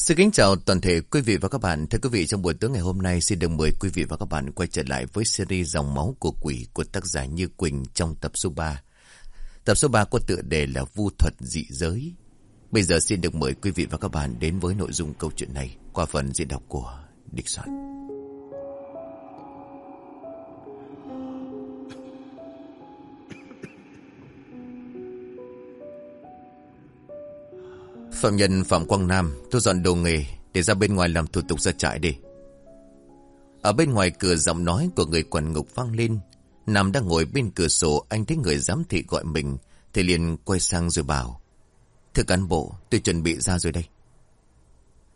Xin kính chào toàn thể quý vị và các bạn. Thưa quý vị, trong buổi tối ngày hôm nay xin được mời quý vị và các bạn quay trở lại với series Dòng máu của quỷ của tác giả Như Quỳnh trong tập số 3. Tập số 3 có tựa đề là Vu thuật dị giới. Bây giờ xin được mời quý vị và các bạn đến với nội dung câu chuyện này qua phần diễn đọc của Địch Soạn. Phạm nhân Phạm Quang Nam, Tôi dọn đồ nghề Để ra bên ngoài làm thủ tục ra trại đi. Ở bên ngoài cửa giọng nói của người quản ngục vang lên. Nam đang ngồi bên cửa sổ, Anh thấy người giám thị gọi mình, Thì liền quay sang rồi bảo, Thưa cán bộ, tôi chuẩn bị ra rồi đây.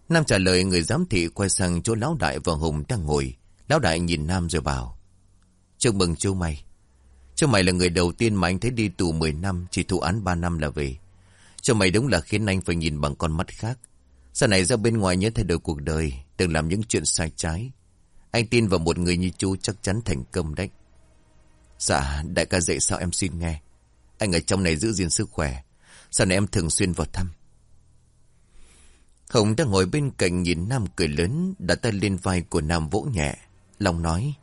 Nam trả lời người giám thị quay sang chỗ Lão Đại và Hùng đang ngồi. Lão Đại nhìn Nam rồi bảo, Chúc mừng chú mày Chú mày là người đầu tiên mà anh thấy đi tù 10 năm, Chỉ thụ án 3 năm là về cho mày đúng là khiến anh phải nhìn bằng con mắt khác. Sau này ra bên ngoài nhớ thay đổi cuộc đời, đừng làm những chuyện sai trái. Anh tin vào một người như chú chắc chắn thành công đấy. Dạ, đại ca dạy sao em xin nghe. Anh ở trong này giữ gìn sức khỏe. Sau này em thường xuyên vào thăm. Hồng đang ngồi bên cạnh nhìn Nam cười lớn, đặt tay lên vai của Nam vỗ nhẹ. Long nói,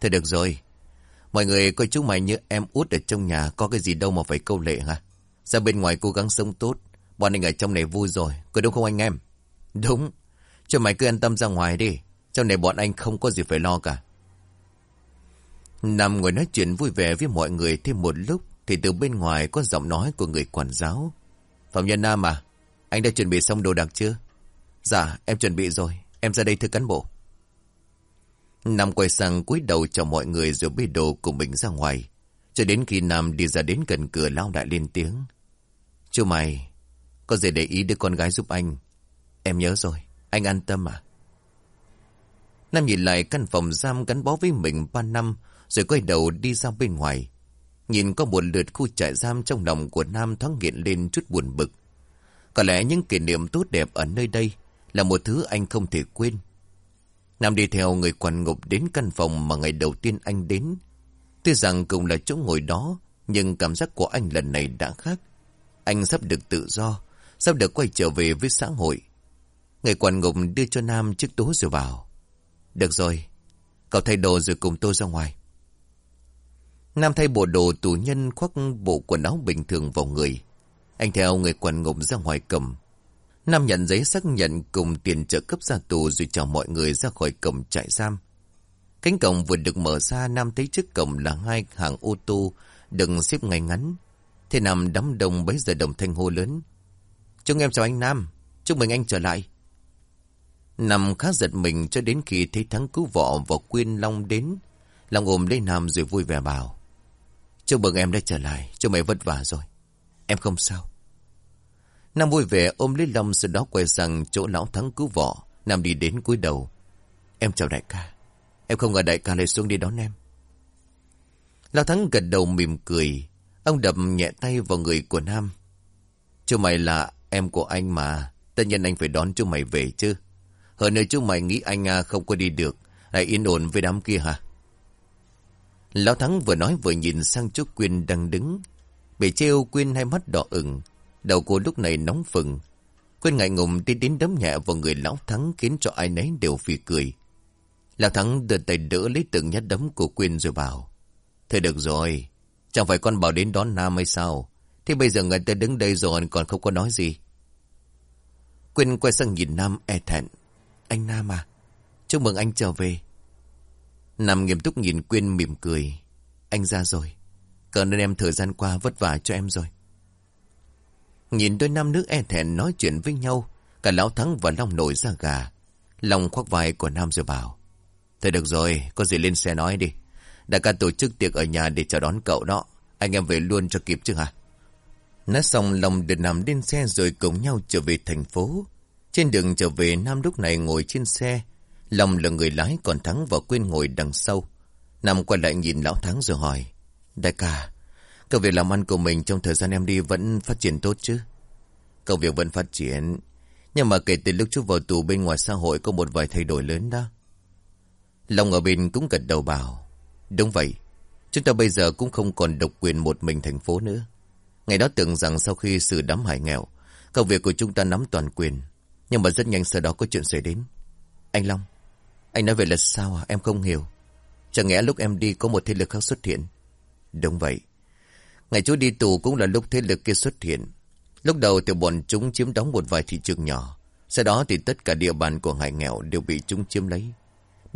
Thôi được rồi, mọi người coi chúng mày như em út ở trong nhà, có cái gì đâu mà phải câu lệ hả? Ra bên ngoài cố gắng sống tốt. Bọn anh ở trong này vui rồi. Có đúng không anh em? Đúng. Cho mày cứ an tâm ra ngoài đi. Trong này bọn anh không có gì phải lo cả. Nằm ngồi nói chuyện vui vẻ với mọi người thêm một lúc. Thì từ bên ngoài có giọng nói của người quản giáo. Phạm nhân Nam à? Anh đã chuẩn bị xong đồ đạc chưa? Dạ, em chuẩn bị rồi. Em ra đây thưa cán bộ. Nam quay sang cúi đầu chào mọi người rồi bê đồ của mình ra ngoài. Cho đến khi Nam đi ra đến gần cửa lao đại lên tiếng. Chú mày, có gì để ý đứa con gái giúp anh. Em nhớ rồi, anh an tâm à? Nam nhìn lại căn phòng giam gắn bó với mình ba năm, rồi quay đầu đi ra bên ngoài. Nhìn có một lượt khu trại giam trong lòng của Nam thoáng nghiện lên chút buồn bực. Có lẽ những kỷ niệm tốt đẹp ở nơi đây là một thứ anh không thể quên. Nam đi theo người quản ngục đến căn phòng mà ngày đầu tiên anh đến. Tuy rằng cũng là chỗ ngồi đó, nhưng cảm giác của anh lần này đã khác. Anh sắp được tự do, sắp được quay trở về với xã hội. Người quản ngục đưa cho Nam chiếc tố rồi vào. Được rồi, cậu thay đồ rồi cùng tôi ra ngoài. Nam thay bộ đồ tù nhân khoác bộ quần áo bình thường vào người. Anh theo người quản ngục ra ngoài cầm. Nam nhận giấy xác nhận cùng tiền trợ cấp ra tù rồi chào mọi người ra khỏi cổng trại giam. Cánh cổng vừa được mở ra, Nam thấy trước cổng là hai hàng ô tô đừng xếp ngay ngắn. Thế Nam đám đông bấy giờ đồng thanh hô lớn. Chúc em chào anh Nam, chúc mừng anh trở lại. Nam khá giật mình cho đến khi thấy thắng cứu vọ và quyên long đến. Long ôm lấy Nam rồi vui vẻ bảo. Chúc mừng em đã trở lại, chúc mày vất vả rồi. Em không sao. Nam vui vẻ ôm lấy Long sau đó quay sang chỗ lão thắng cứu vọ. Nam đi đến cúi đầu. Em chào đại ca. Em không ngờ đại ca lại xuống đi đón em. Lão Thắng gật đầu mỉm cười. Ông đập nhẹ tay vào người của Nam. Chú mày là em của anh mà. Tất nhiên anh phải đón chú mày về chứ. Hơn nữa chú mày nghĩ anh à, không có đi được. Lại yên ổn với đám kia hả? Lão Thắng vừa nói vừa nhìn sang chú Quyên đang đứng. Bị treo Quyên hai mắt đỏ ửng. Đầu cô lúc này nóng phừng. Quyên ngại ngùng đi đến đấm nhẹ vào người Lão Thắng khiến cho ai nấy đều phì cười. Lão Thắng đưa tay đỡ lấy từng nhát đấm của Quyên rồi bảo. Thôi được rồi, chẳng phải con bảo đến đón Nam hay sao? Thế bây giờ người ta đứng đây rồi còn không có nói gì. Quyên quay sang nhìn Nam e thẹn. Anh Nam à, chúc mừng anh trở về. Nam nghiêm túc nhìn Quyên mỉm cười. Anh ra rồi. Cảm ơn em thời gian qua vất vả cho em rồi. Nhìn đôi nam nữ e thẹn nói chuyện với nhau. Cả Lão Thắng và Long nổi ra gà. Long khoác vai của Nam rồi bảo. Thôi được rồi, có gì lên xe nói đi. Đại ca tổ chức tiệc ở nhà để chào đón cậu đó. Anh em về luôn cho kịp chứ hả? Nói xong lòng được nằm lên xe rồi cùng nhau trở về thành phố. Trên đường trở về Nam lúc này ngồi trên xe. Long là người lái còn Thắng và quên ngồi đằng sau. Nam quay lại nhìn lão Thắng rồi hỏi. Đại ca, công việc làm ăn của mình trong thời gian em đi vẫn phát triển tốt chứ? Công việc vẫn phát triển. Nhưng mà kể từ lúc chú vào tù bên ngoài xã hội có một vài thay đổi lớn đó. Long ở bên cũng gật đầu bảo. Đúng vậy. Chúng ta bây giờ cũng không còn độc quyền một mình thành phố nữa. Ngày đó tưởng rằng sau khi xử đám hải nghèo, công việc của chúng ta nắm toàn quyền. Nhưng mà rất nhanh sau đó có chuyện xảy đến. Anh Long, anh nói về là sao à? Em không hiểu. Chẳng lẽ lúc em đi có một thế lực khác xuất hiện? Đúng vậy. Ngày chú đi tù cũng là lúc thế lực kia xuất hiện. Lúc đầu thì bọn chúng chiếm đóng một vài thị trường nhỏ. Sau đó thì tất cả địa bàn của hải nghèo đều bị chúng chiếm lấy.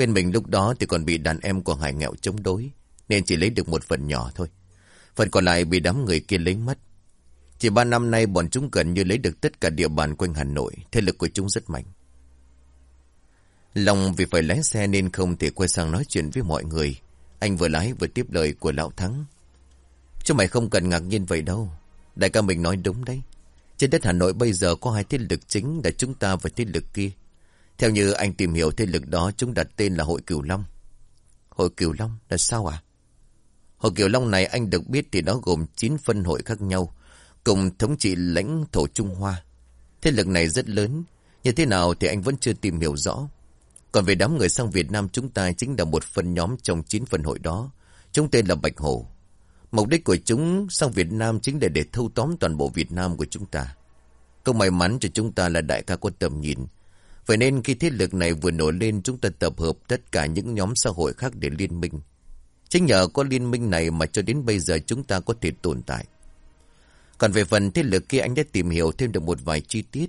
Bên mình lúc đó thì còn bị đàn em của hải nghèo chống đối. Nên chỉ lấy được một phần nhỏ thôi. Phần còn lại bị đám người kia lấy mất. Chỉ ba năm nay bọn chúng gần như lấy được tất cả địa bàn quanh Hà Nội. Thế lực của chúng rất mạnh. Lòng vì phải lái xe nên không thể quay sang nói chuyện với mọi người. Anh vừa lái vừa tiếp lời của Lão Thắng. Chứ mày không cần ngạc nhiên vậy đâu. Đại ca mình nói đúng đấy. Trên đất Hà Nội bây giờ có hai thế lực chính là chúng ta và thế lực kia. Theo như anh tìm hiểu thế lực đó chúng đặt tên là Hội Cửu Long. Hội Cửu Long là sao à? Hội Cửu Long này anh được biết thì nó gồm 9 phân hội khác nhau, cùng thống trị lãnh thổ Trung Hoa. Thế lực này rất lớn, như thế nào thì anh vẫn chưa tìm hiểu rõ. Còn về đám người sang Việt Nam chúng ta chính là một phần nhóm trong 9 phần hội đó. Chúng tên là Bạch Hổ. Mục đích của chúng sang Việt Nam chính là để thâu tóm toàn bộ Việt Nam của chúng ta. Câu may mắn cho chúng ta là đại ca có tầm nhìn. Vậy nên khi thế lực này vừa nổi lên chúng ta tập hợp tất cả những nhóm xã hội khác để liên minh. Chính nhờ có liên minh này mà cho đến bây giờ chúng ta có thể tồn tại. Còn về phần thế lực kia anh đã tìm hiểu thêm được một vài chi tiết.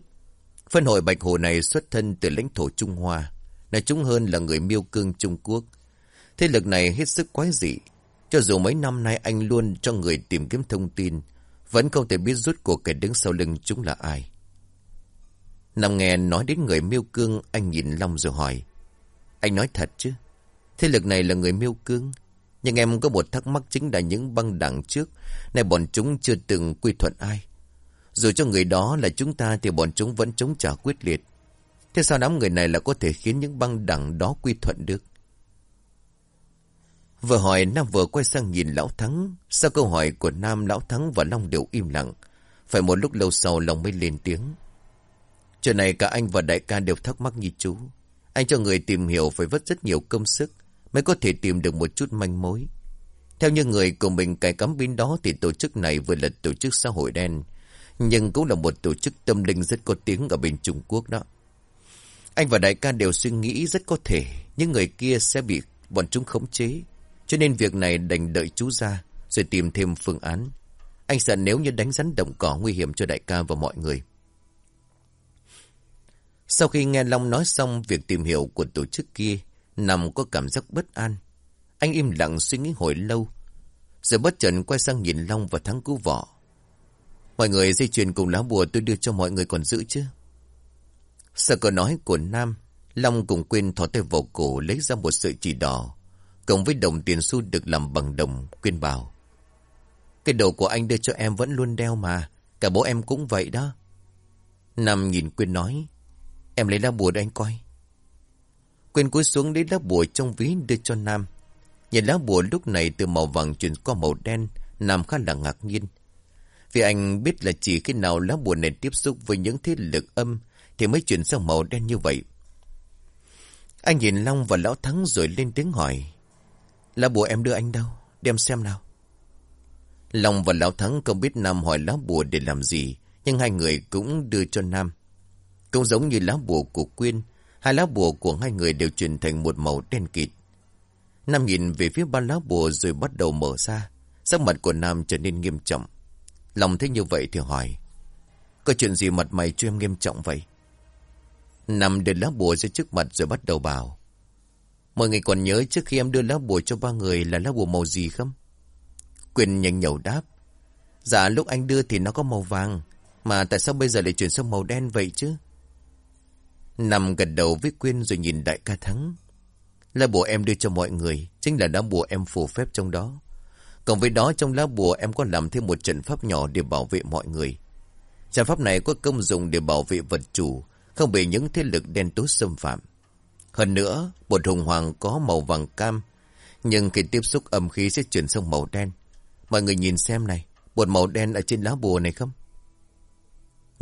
Phân hội Bạch Hồ này xuất thân từ lãnh thổ Trung Hoa. Nói chúng hơn là người miêu cương Trung Quốc. Thế lực này hết sức quái dị. Cho dù mấy năm nay anh luôn cho người tìm kiếm thông tin, vẫn không thể biết rút cuộc kẻ đứng sau lưng chúng là ai. Nằm nghe nói đến người miêu cương, anh nhìn Long rồi hỏi. Anh nói thật chứ? Thế lực này là người miêu cương. Nhưng em có một thắc mắc chính là những băng đảng trước, này bọn chúng chưa từng quy thuận ai. Dù cho người đó là chúng ta thì bọn chúng vẫn chống trả quyết liệt. Thế sao đám người này là có thể khiến những băng đảng đó quy thuận được? Vừa hỏi Nam vừa quay sang nhìn Lão Thắng. Sau câu hỏi của Nam Lão Thắng và Long đều im lặng. Phải một lúc lâu sau Long mới lên tiếng. Chuyện này cả anh và đại ca đều thắc mắc như chú. Anh cho người tìm hiểu phải vất rất nhiều công sức mới có thể tìm được một chút manh mối. Theo như người của mình cài cắm bên đó thì tổ chức này vừa là tổ chức xã hội đen, nhưng cũng là một tổ chức tâm linh rất có tiếng ở bên Trung Quốc đó. Anh và đại ca đều suy nghĩ rất có thể những người kia sẽ bị bọn chúng khống chế. Cho nên việc này đành đợi chú ra rồi tìm thêm phương án. Anh sợ nếu như đánh rắn động cỏ nguy hiểm cho đại ca và mọi người. Sau khi nghe Long nói xong việc tìm hiểu của tổ chức kia, nằm có cảm giác bất an. Anh im lặng suy nghĩ hồi lâu, rồi bất chợt quay sang nhìn Long và thắng cứu vỏ. Mọi người dây chuyền cùng lá bùa tôi đưa cho mọi người còn giữ chứ? Sợ cờ nói của Nam, Long cùng quên thỏ tay vào cổ lấy ra một sợi chỉ đỏ, cộng với đồng tiền xu được làm bằng đồng, quyên bảo. Cái đầu của anh đưa cho em vẫn luôn đeo mà, cả bố em cũng vậy đó. Nam nhìn Quyên nói, em lấy lá bùa để anh coi. Quyền cúi xuống lấy lá bùa trong ví đưa cho Nam. Nhìn lá bùa lúc này từ màu vàng chuyển qua màu đen, Nam khá là ngạc nhiên. Vì anh biết là chỉ khi nào lá bùa này tiếp xúc với những thế lực âm thì mới chuyển sang màu đen như vậy. Anh nhìn Long và Lão Thắng rồi lên tiếng hỏi. Lá bùa em đưa anh đâu? Đem xem nào. Long và Lão Thắng không biết Nam hỏi lá bùa để làm gì, nhưng hai người cũng đưa cho Nam. Cũng giống như lá bùa của Quyên, hai lá bùa của hai người đều chuyển thành một màu đen kịt. Nam nhìn về phía ba lá bùa rồi bắt đầu mở ra. Sắc mặt của Nam trở nên nghiêm trọng. Lòng thấy như vậy thì hỏi. Có chuyện gì mặt mày cho em nghiêm trọng vậy? Nam đưa lá bùa ra trước mặt rồi bắt đầu bảo. Mọi người còn nhớ trước khi em đưa lá bùa cho ba người là lá bùa màu gì không? Quyền nhanh nhẩu đáp. Dạ lúc anh đưa thì nó có màu vàng. Mà tại sao bây giờ lại chuyển sang màu đen vậy chứ? Nằm gật đầu với Quyên rồi nhìn đại ca Thắng. Lá bùa em đưa cho mọi người, chính là lá bùa em phù phép trong đó. Còn với đó trong lá bùa em có làm thêm một trận pháp nhỏ để bảo vệ mọi người. Trận pháp này có công dụng để bảo vệ vật chủ, không bị những thế lực đen tối xâm phạm. Hơn nữa, bột hùng hoàng có màu vàng cam, nhưng khi tiếp xúc âm khí sẽ chuyển sang màu đen. Mọi người nhìn xem này, bột màu đen ở trên lá bùa này không?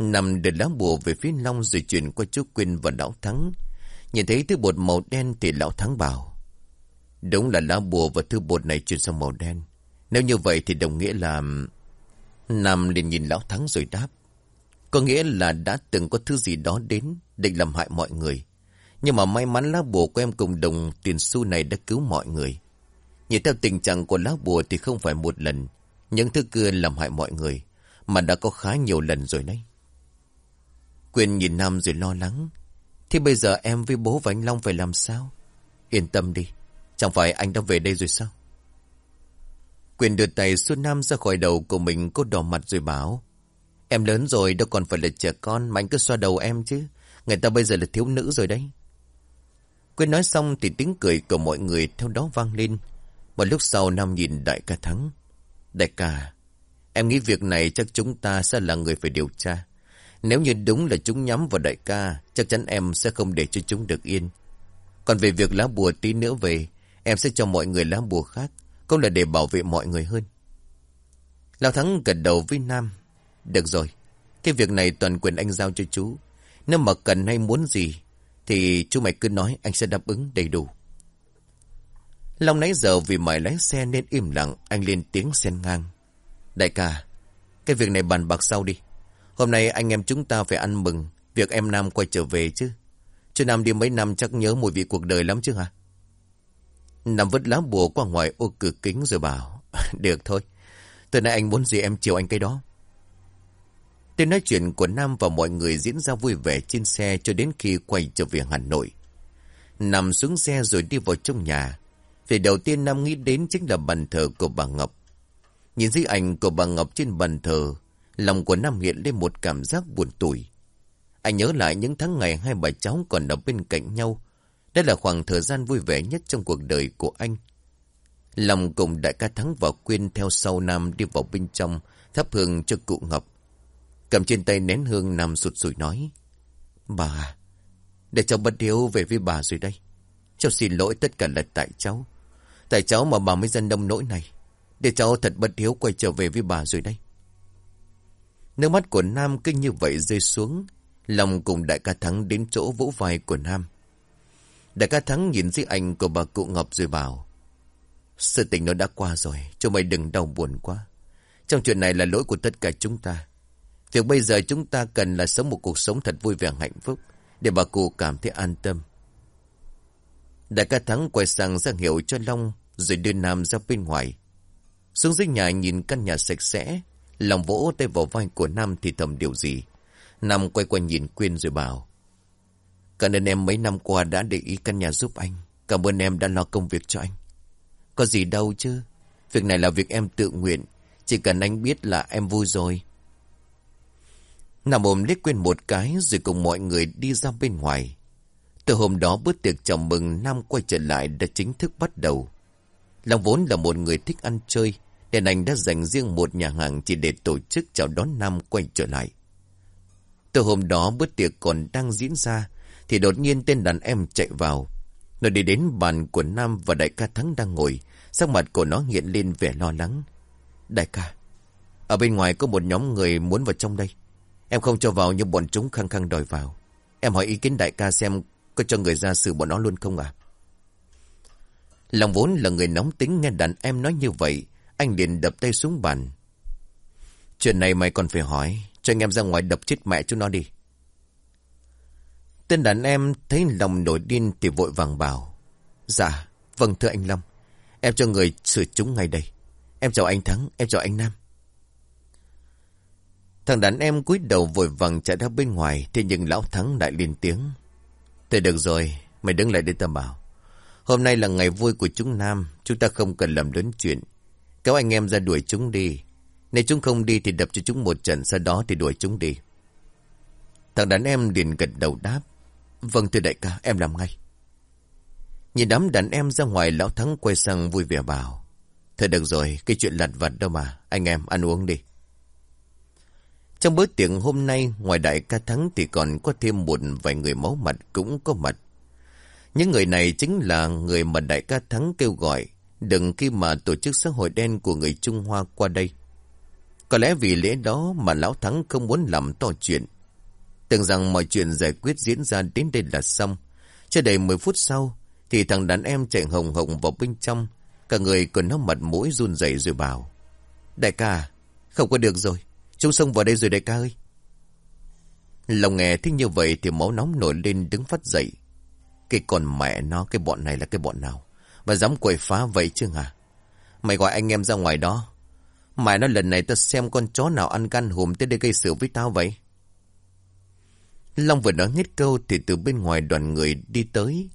Nằm để lá bùa về phía Long rồi chuyển qua chú Quyên và Lão Thắng. Nhìn thấy thứ bột màu đen thì Lão Thắng bảo. Đúng là lá bùa và thứ bột này chuyển sang màu đen. Nếu như vậy thì đồng nghĩa là... Nam liền nhìn Lão Thắng rồi đáp. Có nghĩa là đã từng có thứ gì đó đến, định làm hại mọi người. Nhưng mà may mắn lá bùa của em cùng đồng tiền xu này đã cứu mọi người. Nhìn theo tình trạng của lá bùa thì không phải một lần, những thứ cưa làm hại mọi người, mà đã có khá nhiều lần rồi đấy. Quyền nhìn Nam rồi lo lắng. Thì bây giờ em với bố và anh Long phải làm sao? Yên tâm đi, chẳng phải anh đã về đây rồi sao? Quyền đưa tay Xuân Nam ra khỏi đầu của mình cô đỏ mặt rồi bảo. Em lớn rồi đâu còn phải là trẻ con mà anh cứ xoa đầu em chứ. Người ta bây giờ là thiếu nữ rồi đấy. Quyền nói xong thì tiếng cười của mọi người theo đó vang lên. Một lúc sau Nam nhìn đại ca Thắng. Đại ca, em nghĩ việc này chắc chúng ta sẽ là người phải điều tra. Nếu như đúng là chúng nhắm vào đại ca, chắc chắn em sẽ không để cho chúng được yên. Còn về việc lá bùa tí nữa về, em sẽ cho mọi người lá bùa khác, cũng là để bảo vệ mọi người hơn. Lão Thắng gật đầu với Nam. Được rồi, cái việc này toàn quyền anh giao cho chú. Nếu mà cần hay muốn gì, thì chú mày cứ nói anh sẽ đáp ứng đầy đủ. Long nãy giờ vì mày lái xe nên im lặng, anh lên tiếng xen ngang. Đại ca, cái việc này bàn bạc sau đi. Hôm nay anh em chúng ta phải ăn mừng việc em Nam quay trở về chứ. Chứ Nam đi mấy năm chắc nhớ mùi vị cuộc đời lắm chứ hả? Nam vứt lá bùa qua ngoài ô cửa kính rồi bảo. Được thôi. Từ nay anh muốn gì em chiều anh cái đó. Tên nói chuyện của Nam và mọi người diễn ra vui vẻ trên xe cho đến khi quay trở về Hà Nội. Nằm xuống xe rồi đi vào trong nhà. Vì đầu tiên Nam nghĩ đến chính là bàn thờ của bà Ngọc. Nhìn dưới ảnh của bà Ngọc trên bàn thờ, lòng của Nam hiện lên một cảm giác buồn tủi. Anh nhớ lại những tháng ngày hai bà cháu còn ở bên cạnh nhau. Đây là khoảng thời gian vui vẻ nhất trong cuộc đời của anh. Lòng cùng đại ca Thắng và Quyên theo sau Nam đi vào bên trong, thắp hương cho cụ Ngọc. Cầm trên tay nén hương Nam sụt sùi nói. Bà, để cháu bất hiếu về với bà rồi đây. Cháu xin lỗi tất cả là tại cháu. Tại cháu mà bà mới dân đông nỗi này. Để cháu thật bất hiếu quay trở về với bà rồi đây. Nước mắt của Nam cứ như vậy rơi xuống. Lòng cùng đại ca Thắng đến chỗ vỗ vai của Nam. Đại ca Thắng nhìn dưới ảnh của bà cụ Ngọc rồi bảo. Sự tình nó đã qua rồi, cho mày đừng đau buồn quá. Trong chuyện này là lỗi của tất cả chúng ta. Việc bây giờ chúng ta cần là sống một cuộc sống thật vui vẻ hạnh phúc, để bà cụ cảm thấy an tâm. Đại ca Thắng quay sang ra hiệu cho Long, rồi đưa Nam ra bên ngoài. Xuống dưới nhà nhìn căn nhà sạch sẽ, lòng vỗ tay vào vai của Nam thì thầm điều gì. Nam quay qua nhìn Quyên rồi bảo. Cảm ơn em mấy năm qua đã để ý căn nhà giúp anh. Cảm ơn em đã lo công việc cho anh. Có gì đâu chứ. Việc này là việc em tự nguyện. Chỉ cần anh biết là em vui rồi. Nam ôm liếc Quyên một cái rồi cùng mọi người đi ra bên ngoài. Từ hôm đó bữa tiệc chào mừng Nam quay trở lại đã chính thức bắt đầu. Long vốn là một người thích ăn chơi, nên anh đã dành riêng một nhà hàng chỉ để tổ chức chào đón Nam quay trở lại. Từ hôm đó bữa tiệc còn đang diễn ra, thì đột nhiên tên đàn em chạy vào. Nó đi đến bàn của Nam và đại ca Thắng đang ngồi, sắc mặt của nó hiện lên vẻ lo lắng. Đại ca, ở bên ngoài có một nhóm người muốn vào trong đây. Em không cho vào nhưng bọn chúng khăng khăng đòi vào. Em hỏi ý kiến đại ca xem có cho người ra xử bọn nó luôn không à? Lòng vốn là người nóng tính nghe đàn em nói như vậy. Anh liền đập tay xuống bàn. Chuyện này mày còn phải hỏi. Cho anh em ra ngoài đập chết mẹ chúng nó đi. Tên đàn em thấy lòng nổi điên thì vội vàng bảo. Dạ, vâng thưa anh Long. Em cho người xử chúng ngay đây. Em chào anh Thắng, em chào anh Nam. Thằng đàn em cúi đầu vội vàng chạy ra bên ngoài. Thế nhưng lão Thắng lại lên tiếng. Thế được rồi, mày đứng lại để ta bảo. Hôm nay là ngày vui của chúng Nam, chúng ta không cần làm lớn chuyện. Kéo anh em ra đuổi chúng đi. Nếu chúng không đi thì đập cho chúng một trận, sau đó thì đuổi chúng đi. Thằng đàn em liền gật đầu đáp. Vâng thưa đại ca, em làm ngay. Nhìn đám đàn em ra ngoài, lão thắng quay sang vui vẻ bảo. Thôi được rồi, cái chuyện lặt vặt đâu mà, anh em ăn uống đi. Trong bữa tiệc hôm nay, ngoài đại ca thắng thì còn có thêm một vài người máu mặt cũng có mặt. Những người này chính là người mà đại ca thắng kêu gọi, đừng khi mà tổ chức xã hội đen của người Trung Hoa qua đây. Có lẽ vì lễ đó mà lão thắng không muốn làm to chuyện. Tưởng rằng mọi chuyện giải quyết diễn ra đến đây là xong. Chưa đầy 10 phút sau, thì thằng đàn em chạy hồng hồng vào bên trong. Cả người còn nó mặt mũi run rẩy rồi bảo. Đại ca, không có được rồi. Chúng xông vào đây rồi đại ca ơi. Lòng nghe thích như vậy thì máu nóng nổi lên đứng phát dậy. Cái con mẹ nó, cái bọn này là cái bọn nào? Mà dám quậy phá vậy chứ hả? Mày gọi anh em ra ngoài đó. Mày nói lần này tao xem con chó nào ăn gan hùm tới đây gây sự với tao vậy. Long vừa nói hết câu thì từ bên ngoài đoàn người đi tới.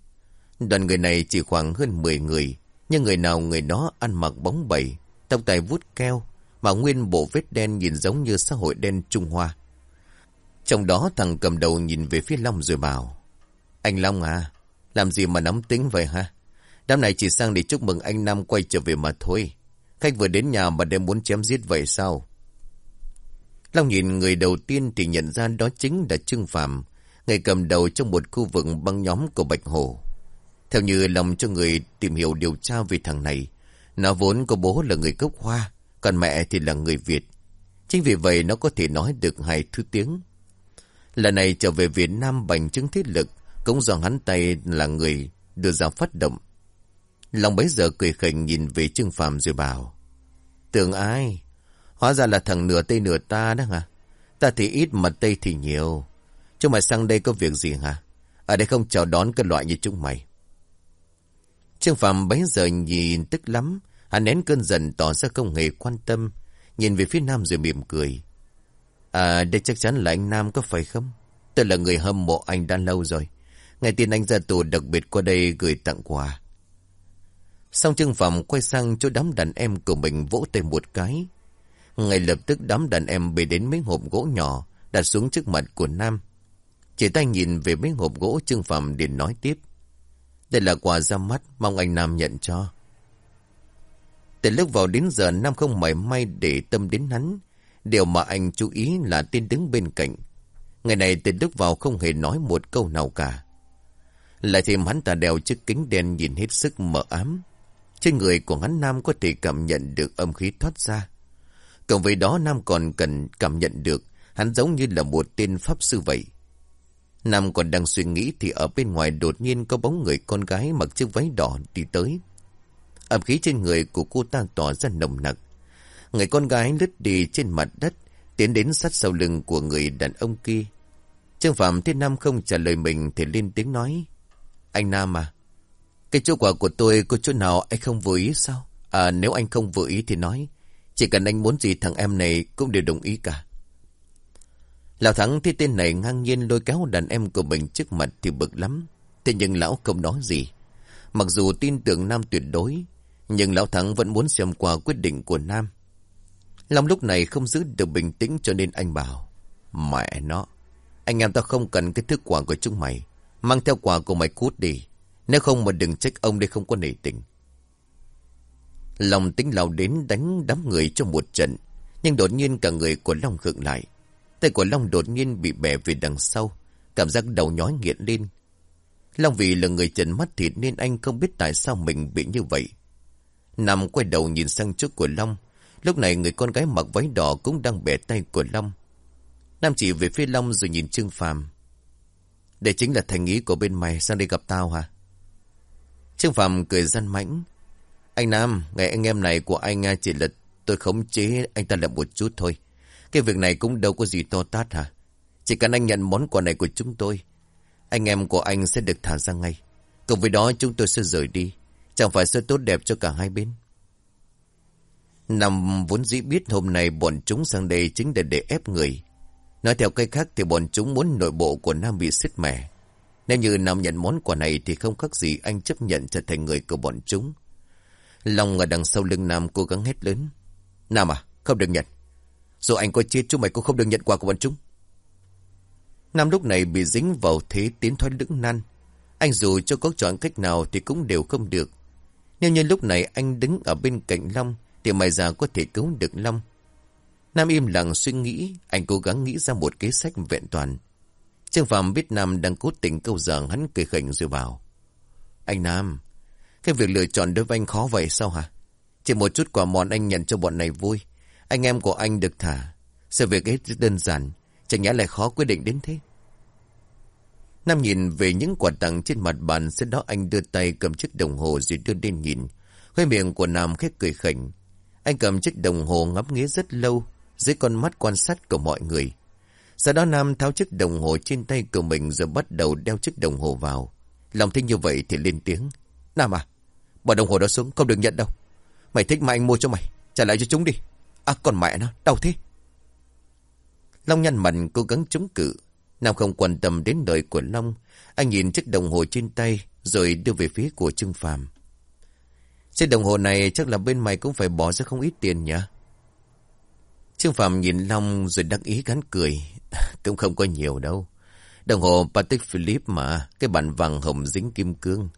Đoàn người này chỉ khoảng hơn 10 người, nhưng người nào người đó ăn mặc bóng bẩy, tóc tài vút keo, mà nguyên bộ vết đen nhìn giống như xã hội đen Trung Hoa. Trong đó thằng cầm đầu nhìn về phía Long rồi bảo, Anh Long à, làm gì mà nóng tính vậy ha? Đám này chỉ sang để chúc mừng anh Nam quay trở về mà thôi. Khách vừa đến nhà mà đem muốn chém giết vậy sao? Long nhìn người đầu tiên thì nhận ra đó chính là Trương Phạm, người cầm đầu trong một khu vực băng nhóm của Bạch Hồ. Theo như lòng cho người tìm hiểu điều tra về thằng này, nó vốn có bố là người gốc Hoa, còn mẹ thì là người Việt. Chính vì vậy nó có thể nói được hai thứ tiếng. Lần này trở về Việt Nam bằng chứng thiết lực, cũng do hắn tay là người đưa ra phát động. Long bấy giờ cười khỉnh nhìn về Trương Phạm rồi bảo. Tưởng ai? Hóa ra là thằng nửa Tây nửa ta đó hả? Ta thì ít mà Tây thì nhiều. Chúng mày sang đây có việc gì hả? Ở đây không chào đón cái loại như chúng mày. Trương Phạm bấy giờ nhìn tức lắm. Hắn nén cơn giận tỏ ra không hề quan tâm. Nhìn về phía Nam rồi mỉm cười. À đây chắc chắn là anh Nam có phải không? Tôi là người hâm mộ anh đã lâu rồi. Ngày tin anh ra tù đặc biệt qua đây gửi tặng quà. Xong Trương Phạm quay sang chỗ đám đàn em của mình vỗ tay một cái. Ngay lập tức đám đàn em bị đến mấy hộp gỗ nhỏ, đặt xuống trước mặt của Nam. Chỉ tay nhìn về mấy hộp gỗ Trương Phạm để nói tiếp. Đây là quà ra mắt mong anh Nam nhận cho. Từ lúc vào đến giờ Nam không mảy may để tâm đến hắn. Điều mà anh chú ý là tin đứng bên cạnh. Ngày này từ lúc vào không hề nói một câu nào cả. Lại thêm hắn ta đeo chiếc kính đen nhìn hết sức mờ ám. Trên người của hắn Nam có thể cảm nhận được âm khí thoát ra. Cộng với đó Nam còn cần cảm nhận được hắn giống như là một tên pháp sư vậy. Nam còn đang suy nghĩ thì ở bên ngoài đột nhiên có bóng người con gái mặc chiếc váy đỏ đi tới. Âm khí trên người của cô ta tỏ ra nồng nặc. Người con gái lướt đi trên mặt đất, tiến đến sát sau lưng của người đàn ông kia. Trương Phạm Thiên Nam không trả lời mình thì lên tiếng nói. Anh Nam à, cái chỗ quà của tôi có chỗ nào anh không vừa ý sao? À nếu anh không vừa ý thì nói. Chỉ cần anh muốn gì thằng em này cũng đều đồng ý cả. Lão Thắng thấy tên này ngang nhiên lôi kéo đàn em của mình trước mặt thì bực lắm. Thế nhưng lão không nói gì. Mặc dù tin tưởng Nam tuyệt đối, nhưng lão Thắng vẫn muốn xem qua quyết định của Nam. Long lúc này không giữ được bình tĩnh cho nên anh bảo. Mẹ nó, anh em ta không cần cái thức quà của chúng mày. Mang theo quà của mày cút đi. Nếu không mà đừng trách ông đây không có nể tình. lòng tính lao đến đánh đám người trong một trận. Nhưng đột nhiên cả người của Long khựng lại. Tay của Long đột nhiên bị bẻ về đằng sau. Cảm giác đầu nhói nghiện lên. Long vì là người trần mắt thịt nên anh không biết tại sao mình bị như vậy. Nằm quay đầu nhìn sang trước của Long. Lúc này người con gái mặc váy đỏ cũng đang bẻ tay của Long. Nam chỉ về phía Long rồi nhìn Trương Phàm. Đây chính là thành ý của bên mày, sang đây gặp tao hả? Trương Phàm cười gian mãnh. Anh Nam, ngày anh em này của anh à, chỉ là tôi khống chế anh ta là một chút thôi. Cái việc này cũng đâu có gì to tát hả? Chỉ cần anh nhận món quà này của chúng tôi, anh em của anh sẽ được thả ra ngay. Cùng với đó chúng tôi sẽ rời đi. Chẳng phải sẽ tốt đẹp cho cả hai bên. Nằm vốn dĩ biết hôm nay bọn chúng sang đây chính là để ép người. Nói theo cách khác thì bọn chúng muốn nội bộ của Nam bị xích mẻ. Nếu như Nam nhận món quà này thì không khác gì anh chấp nhận trở thành người của bọn chúng. Long ở đằng sau lưng Nam cố gắng hét lớn. Nam à, không được nhận. Dù anh có chết chúng mày cũng không được nhận quà của bọn chúng. Nam lúc này bị dính vào thế tiến thoái lưỡng nan. Anh dù cho có chọn cách nào thì cũng đều không được. nếu như lúc này anh đứng ở bên cạnh Long thì mày già có thể cứu được Long. Nam im lặng suy nghĩ, anh cố gắng nghĩ ra một kế sách vẹn toàn. Trương Phạm biết Nam đang cố tình câu giảng hắn cười khỉnh rồi bảo. Anh Nam, cái việc lựa chọn đối với anh khó vậy sao hả? Chỉ một chút quả mòn anh nhận cho bọn này vui. Anh em của anh được thả. Sự việc ấy rất đơn giản. Chẳng nhẽ lại khó quyết định đến thế. Nam nhìn về những quả tặng trên mặt bàn. Sau đó anh đưa tay cầm chiếc đồng hồ rồi đưa lên nhìn. Khoe miệng của Nam khét cười khỉnh. Anh cầm chiếc đồng hồ ngắm nghía rất lâu. Dưới con mắt quan sát của mọi người. Sau đó Nam tháo chiếc đồng hồ trên tay của mình rồi bắt đầu đeo chiếc đồng hồ vào. Lòng thích như vậy thì lên tiếng. Nam à, bỏ đồng hồ đó xuống, không được nhận đâu. Mày thích mà anh mua cho mày, trả lại cho chúng đi. À còn mẹ nó, đau thế. Long nhăn mặt cố gắng chống cự. Nam không quan tâm đến đời của Long. Anh nhìn chiếc đồng hồ trên tay rồi đưa về phía của Trương Phàm. Chiếc đồng hồ này chắc là bên mày cũng phải bỏ ra không ít tiền nhỉ? Trương Phạm nhìn Long rồi đắc ý gắn cười. cũng không có nhiều đâu. Đồng hồ Patek Philippe mà, cái bản vàng hồng dính kim cương.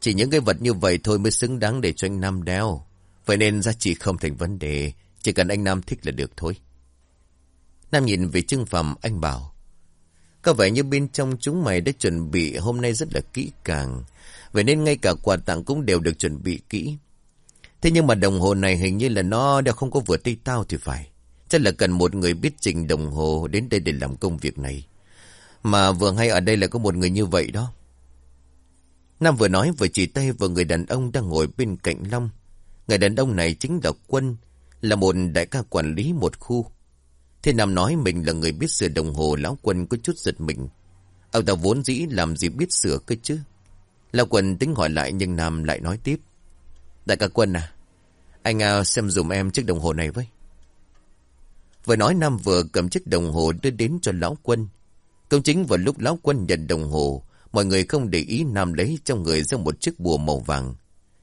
Chỉ những cái vật như vậy thôi mới xứng đáng để cho anh Nam đeo. Vậy nên giá trị không thành vấn đề, chỉ cần anh Nam thích là được thôi. Nam nhìn về trưng phẩm anh bảo. Có vẻ như bên trong chúng mày đã chuẩn bị hôm nay rất là kỹ càng. Vậy nên ngay cả quà tặng cũng đều được chuẩn bị kỹ. Thế nhưng mà đồng hồ này hình như là nó đã không có vừa tay tao thì phải. Chắc là cần một người biết trình đồng hồ đến đây để làm công việc này. Mà vừa hay ở đây là có một người như vậy đó. Nam vừa nói vừa chỉ tay vào người đàn ông đang ngồi bên cạnh Long. Người đàn ông này chính là Quân, là một đại ca quản lý một khu. Thế Nam nói mình là người biết sửa đồng hồ lão Quân có chút giật mình. Ông ta vốn dĩ làm gì biết sửa cơ chứ. Lão Quân tính hỏi lại nhưng Nam lại nói tiếp. Đại ca Quân à, anh à, xem dùm em chiếc đồng hồ này với. Vừa nói Nam vừa cầm chiếc đồng hồ đưa đến cho lão quân. Công chính vào lúc lão quân nhận đồng hồ, mọi người không để ý Nam lấy trong người ra một chiếc bùa màu vàng.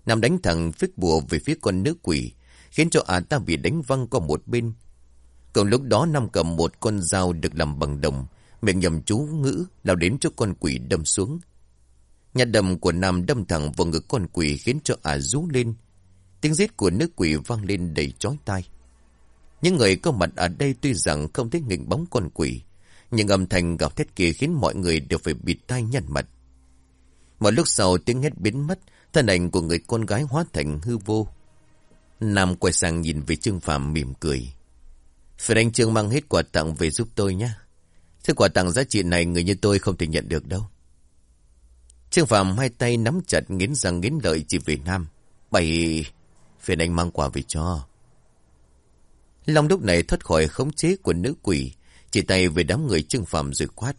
Nam đánh thẳng phích bùa về phía con nữ quỷ, khiến cho ả ta bị đánh văng qua một bên. Còn lúc đó Nam cầm một con dao được làm bằng đồng, miệng nhầm chú ngữ lao đến cho con quỷ đâm xuống. Nhát đầm của Nam đâm thẳng vào ngực con quỷ khiến cho ả rú lên. Tiếng giết của nữ quỷ vang lên đầy chói tai. Những người có mặt ở đây tuy rằng không thích nghịch bóng con quỷ, nhưng âm thanh gào thét kia khiến mọi người đều phải bịt tai nhăn mặt. Một lúc sau tiếng hét biến mất, thân ảnh của người con gái hóa thành hư vô. Nam quay sang nhìn về Trương Phạm mỉm cười. Phải anh Trương mang hết quà tặng về giúp tôi nhé. Thứ quà tặng giá trị này người như tôi không thể nhận được đâu. Trương Phạm hai tay nắm chặt nghiến răng nghiến lợi chỉ về Nam. Bày, phiền anh mang quà về cho. Long lúc này thoát khỏi khống chế của nữ quỷ, chỉ tay về đám người trưng phạm rồi quát.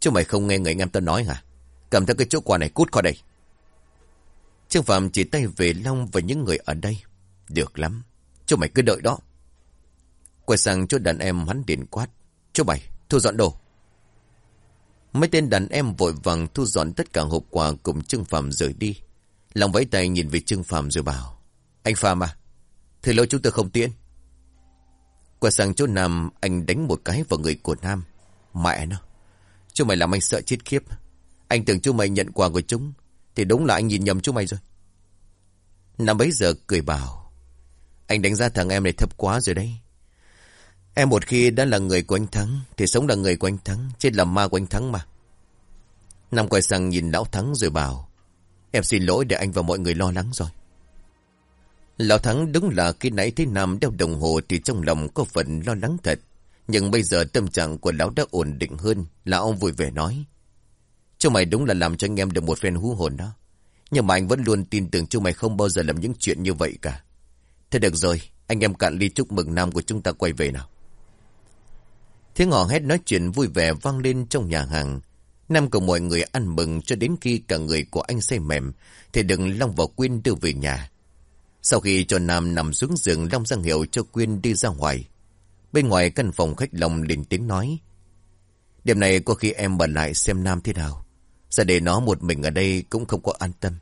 Chứ mày không nghe người anh em ta nói hả? Cầm theo cái chỗ quà này cút khỏi đây. Trương Phạm chỉ tay về Long và những người ở đây. Được lắm. Chú mày cứ đợi đó. Quay sang chỗ đàn em hắn điện quát. Chú mày, thu dọn đồ. Mấy tên đàn em vội vàng thu dọn tất cả hộp quà cùng Trương Phạm rời đi. Long vẫy tay nhìn về Trương Phạm rồi bảo. Anh Phạm à, thì lỗi chúng tôi không tiễn. Qua sang chỗ Nam, anh đánh một cái vào người của Nam. Mẹ nó. Chú mày làm anh sợ chết khiếp. Anh tưởng chú mày nhận quà của chúng. Thì đúng là anh nhìn nhầm chú mày rồi. Nam bấy giờ cười bảo. Anh đánh giá thằng em này thấp quá rồi đấy. Em một khi đã là người của anh Thắng, thì sống là người của anh Thắng, chết là ma của anh Thắng mà. Nam quay sang nhìn lão Thắng rồi bảo. Em xin lỗi để anh và mọi người lo lắng rồi. Lão Thắng đúng là khi nãy thấy Nam đeo đồng hồ thì trong lòng có phần lo lắng thật. Nhưng bây giờ tâm trạng của lão đã ổn định hơn, lão vui vẻ nói. Chú mày đúng là làm cho anh em được một phen hú hồn đó. Nhưng mà anh vẫn luôn tin tưởng chú mày không bao giờ làm những chuyện như vậy cả. Thế được rồi, anh em cạn ly chúc mừng Nam của chúng ta quay về nào. Tiếng ngỏ hét nói chuyện vui vẻ vang lên trong nhà hàng. Nam cùng mọi người ăn mừng cho đến khi cả người của anh say mềm, thì đừng Long vào Quyên đưa về nhà. Sau khi cho Nam nằm xuống giường Long giang hiệu cho Quyên đi ra ngoài. Bên ngoài căn phòng khách Long liền tiếng nói. Đêm này có khi em bật lại xem Nam thế nào. Giờ để nó một mình ở đây cũng không có an tâm.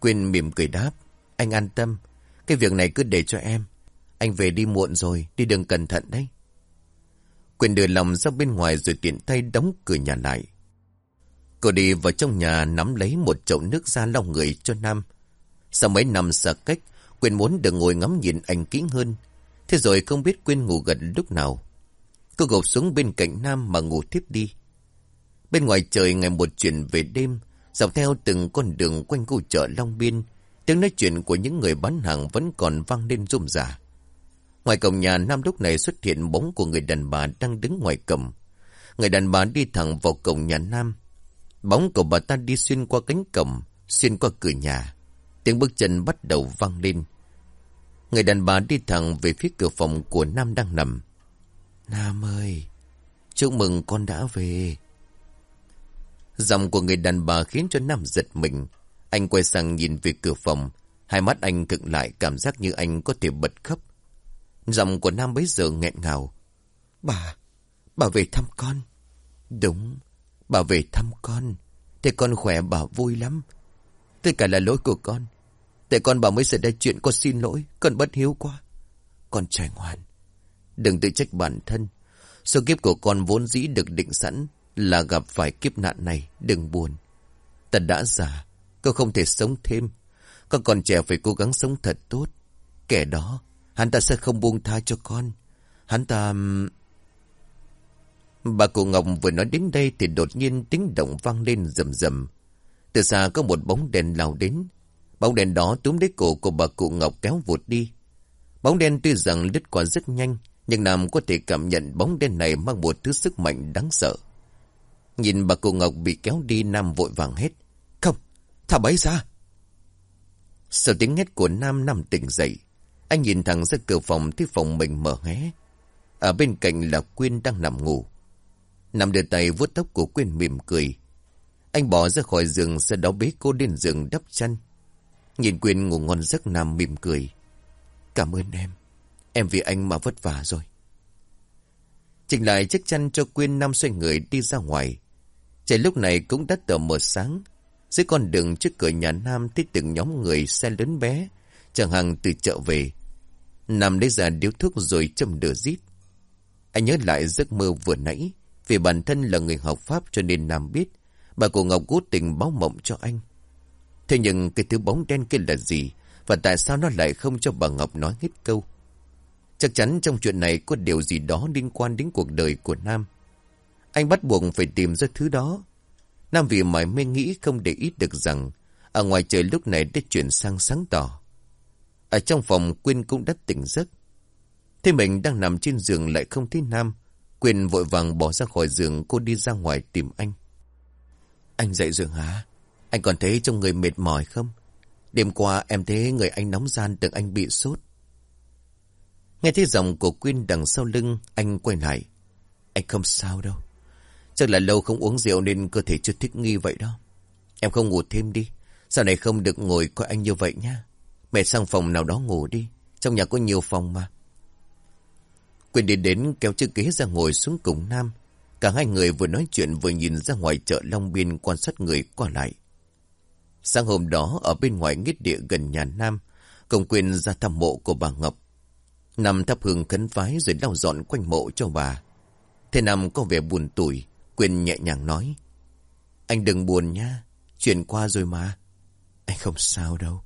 Quyên mỉm cười đáp. Anh an tâm. Cái việc này cứ để cho em. Anh về đi muộn rồi, đi đường cẩn thận đấy. Quyên đưa lòng ra bên ngoài rồi tiện tay đóng cửa nhà lại. Cô đi vào trong nhà nắm lấy một chậu nước ra lau người cho Nam. Sau mấy năm xa cách, Quyên muốn được ngồi ngắm nhìn anh kỹ hơn. Thế rồi không biết Quyên ngủ gần lúc nào. Cô gục xuống bên cạnh Nam mà ngủ tiếp đi. Bên ngoài trời ngày một chuyển về đêm, dọc theo từng con đường quanh khu chợ Long Biên, tiếng nói chuyện của những người bán hàng vẫn còn vang lên rôm rả. Ngoài cổng nhà Nam lúc này xuất hiện bóng của người đàn bà đang đứng ngoài cổng. Người đàn bà đi thẳng vào cổng nhà Nam. Bóng của bà ta đi xuyên qua cánh cổng, xuyên qua cửa nhà. Tiếng bước chân bắt đầu vang lên. Người đàn bà đi thẳng về phía cửa phòng của Nam đang nằm. Nam ơi, Chúc mừng con đã về. Giọng của người đàn bà khiến cho Nam giật mình. Anh quay sang nhìn về cửa phòng. Hai mắt anh cựng lại cảm giác như anh có thể bật khóc. Giọng của Nam bấy giờ nghẹn ngào. Bà, bà về thăm con. Đúng, bà về thăm con. Thế con khỏe bà vui lắm. Tất cả là lỗi của con. Tại con bà mới xảy ra chuyện con xin lỗi. Con bất hiếu quá. Con trai ngoan. Đừng tự trách bản thân. Số kiếp của con vốn dĩ được định sẵn là gặp phải kiếp nạn này. Đừng buồn. Ta đã già. Con không thể sống thêm. Con còn trẻ phải cố gắng sống thật tốt. Kẻ đó, hắn ta sẽ không buông tha cho con. Hắn ta... Bà cụ Ngọc vừa nói đến đây thì đột nhiên tiếng động vang lên rầm rầm. Từ xa có một bóng đèn lao đến. Bóng đèn đó túm lấy cổ của bà cụ Ngọc kéo vụt đi. Bóng đen tuy rằng lướt qua rất nhanh, nhưng Nam có thể cảm nhận bóng đen này mang một thứ sức mạnh đáng sợ. Nhìn bà cụ Ngọc bị kéo đi Nam vội vàng hết. Không, thả bấy ra. Sau tiếng hét của Nam Nam tỉnh dậy. Anh nhìn thẳng ra cửa phòng thấy phòng mình mở hé. Ở bên cạnh là Quyên đang nằm ngủ. Nam đưa tay vuốt tóc của Quyên mỉm cười. Anh bỏ ra khỏi giường sau đó bế cô lên giường đắp chăn. Nhìn Quyên ngủ ngon giấc nằm mỉm cười. Cảm ơn em. Em vì anh mà vất vả rồi. Chỉnh lại chiếc chăn cho Quyên Nam xoay người đi ra ngoài. Trời lúc này cũng đã tờ mờ sáng. Dưới con đường trước cửa nhà Nam thấy từng nhóm người xe lớn bé, chẳng hàng từ chợ về. Nam lấy ra điếu thuốc rồi châm lửa rít. Anh nhớ lại giấc mơ vừa nãy, vì bản thân là người học Pháp cho nên Nam biết, bà cụ Ngọc cố tình báo mộng cho anh. Thế nhưng cái thứ bóng đen kia là gì, và tại sao nó lại không cho bà Ngọc nói hết câu? Chắc chắn trong chuyện này có điều gì đó liên quan đến cuộc đời của Nam. Anh bắt buộc phải tìm ra thứ đó. Nam vì mãi mê nghĩ không để ý được rằng ở ngoài trời lúc này đã chuyển sang sáng tỏ. Ở trong phòng Quyên cũng đã tỉnh giấc. Thế mình đang nằm trên giường lại không thấy Nam. Quyên vội vàng bỏ ra khỏi giường cô đi ra ngoài tìm anh. Anh dậy giường hả? Anh còn thấy trong người mệt mỏi không? Đêm qua em thấy người anh nóng gian tưởng anh bị sốt. Nghe thấy giọng của Quyên đằng sau lưng, anh quay lại. Anh không sao đâu. Chắc là lâu không uống rượu nên cơ thể chưa thích nghi vậy đó. Em không ngủ thêm đi. Sau này không được ngồi coi anh như vậy nha. Mẹ sang phòng nào đó ngủ đi. Trong nhà có nhiều phòng mà. Quyên đi đến kéo chiếc ghế ra ngồi xuống cùng Nam. Cả hai người vừa nói chuyện vừa nhìn ra ngoài chợ Long Biên quan sát người qua lại. Sáng hôm đó ở bên ngoài nghĩa địa gần nhà Nam, công quyền ra thăm mộ của bà Ngọc. Nam thắp hương khấn vái rồi lau dọn quanh mộ cho bà. Thế Nam có vẻ buồn tủi, quyền nhẹ nhàng nói. Anh đừng buồn nha, chuyện qua rồi mà. Anh không sao đâu.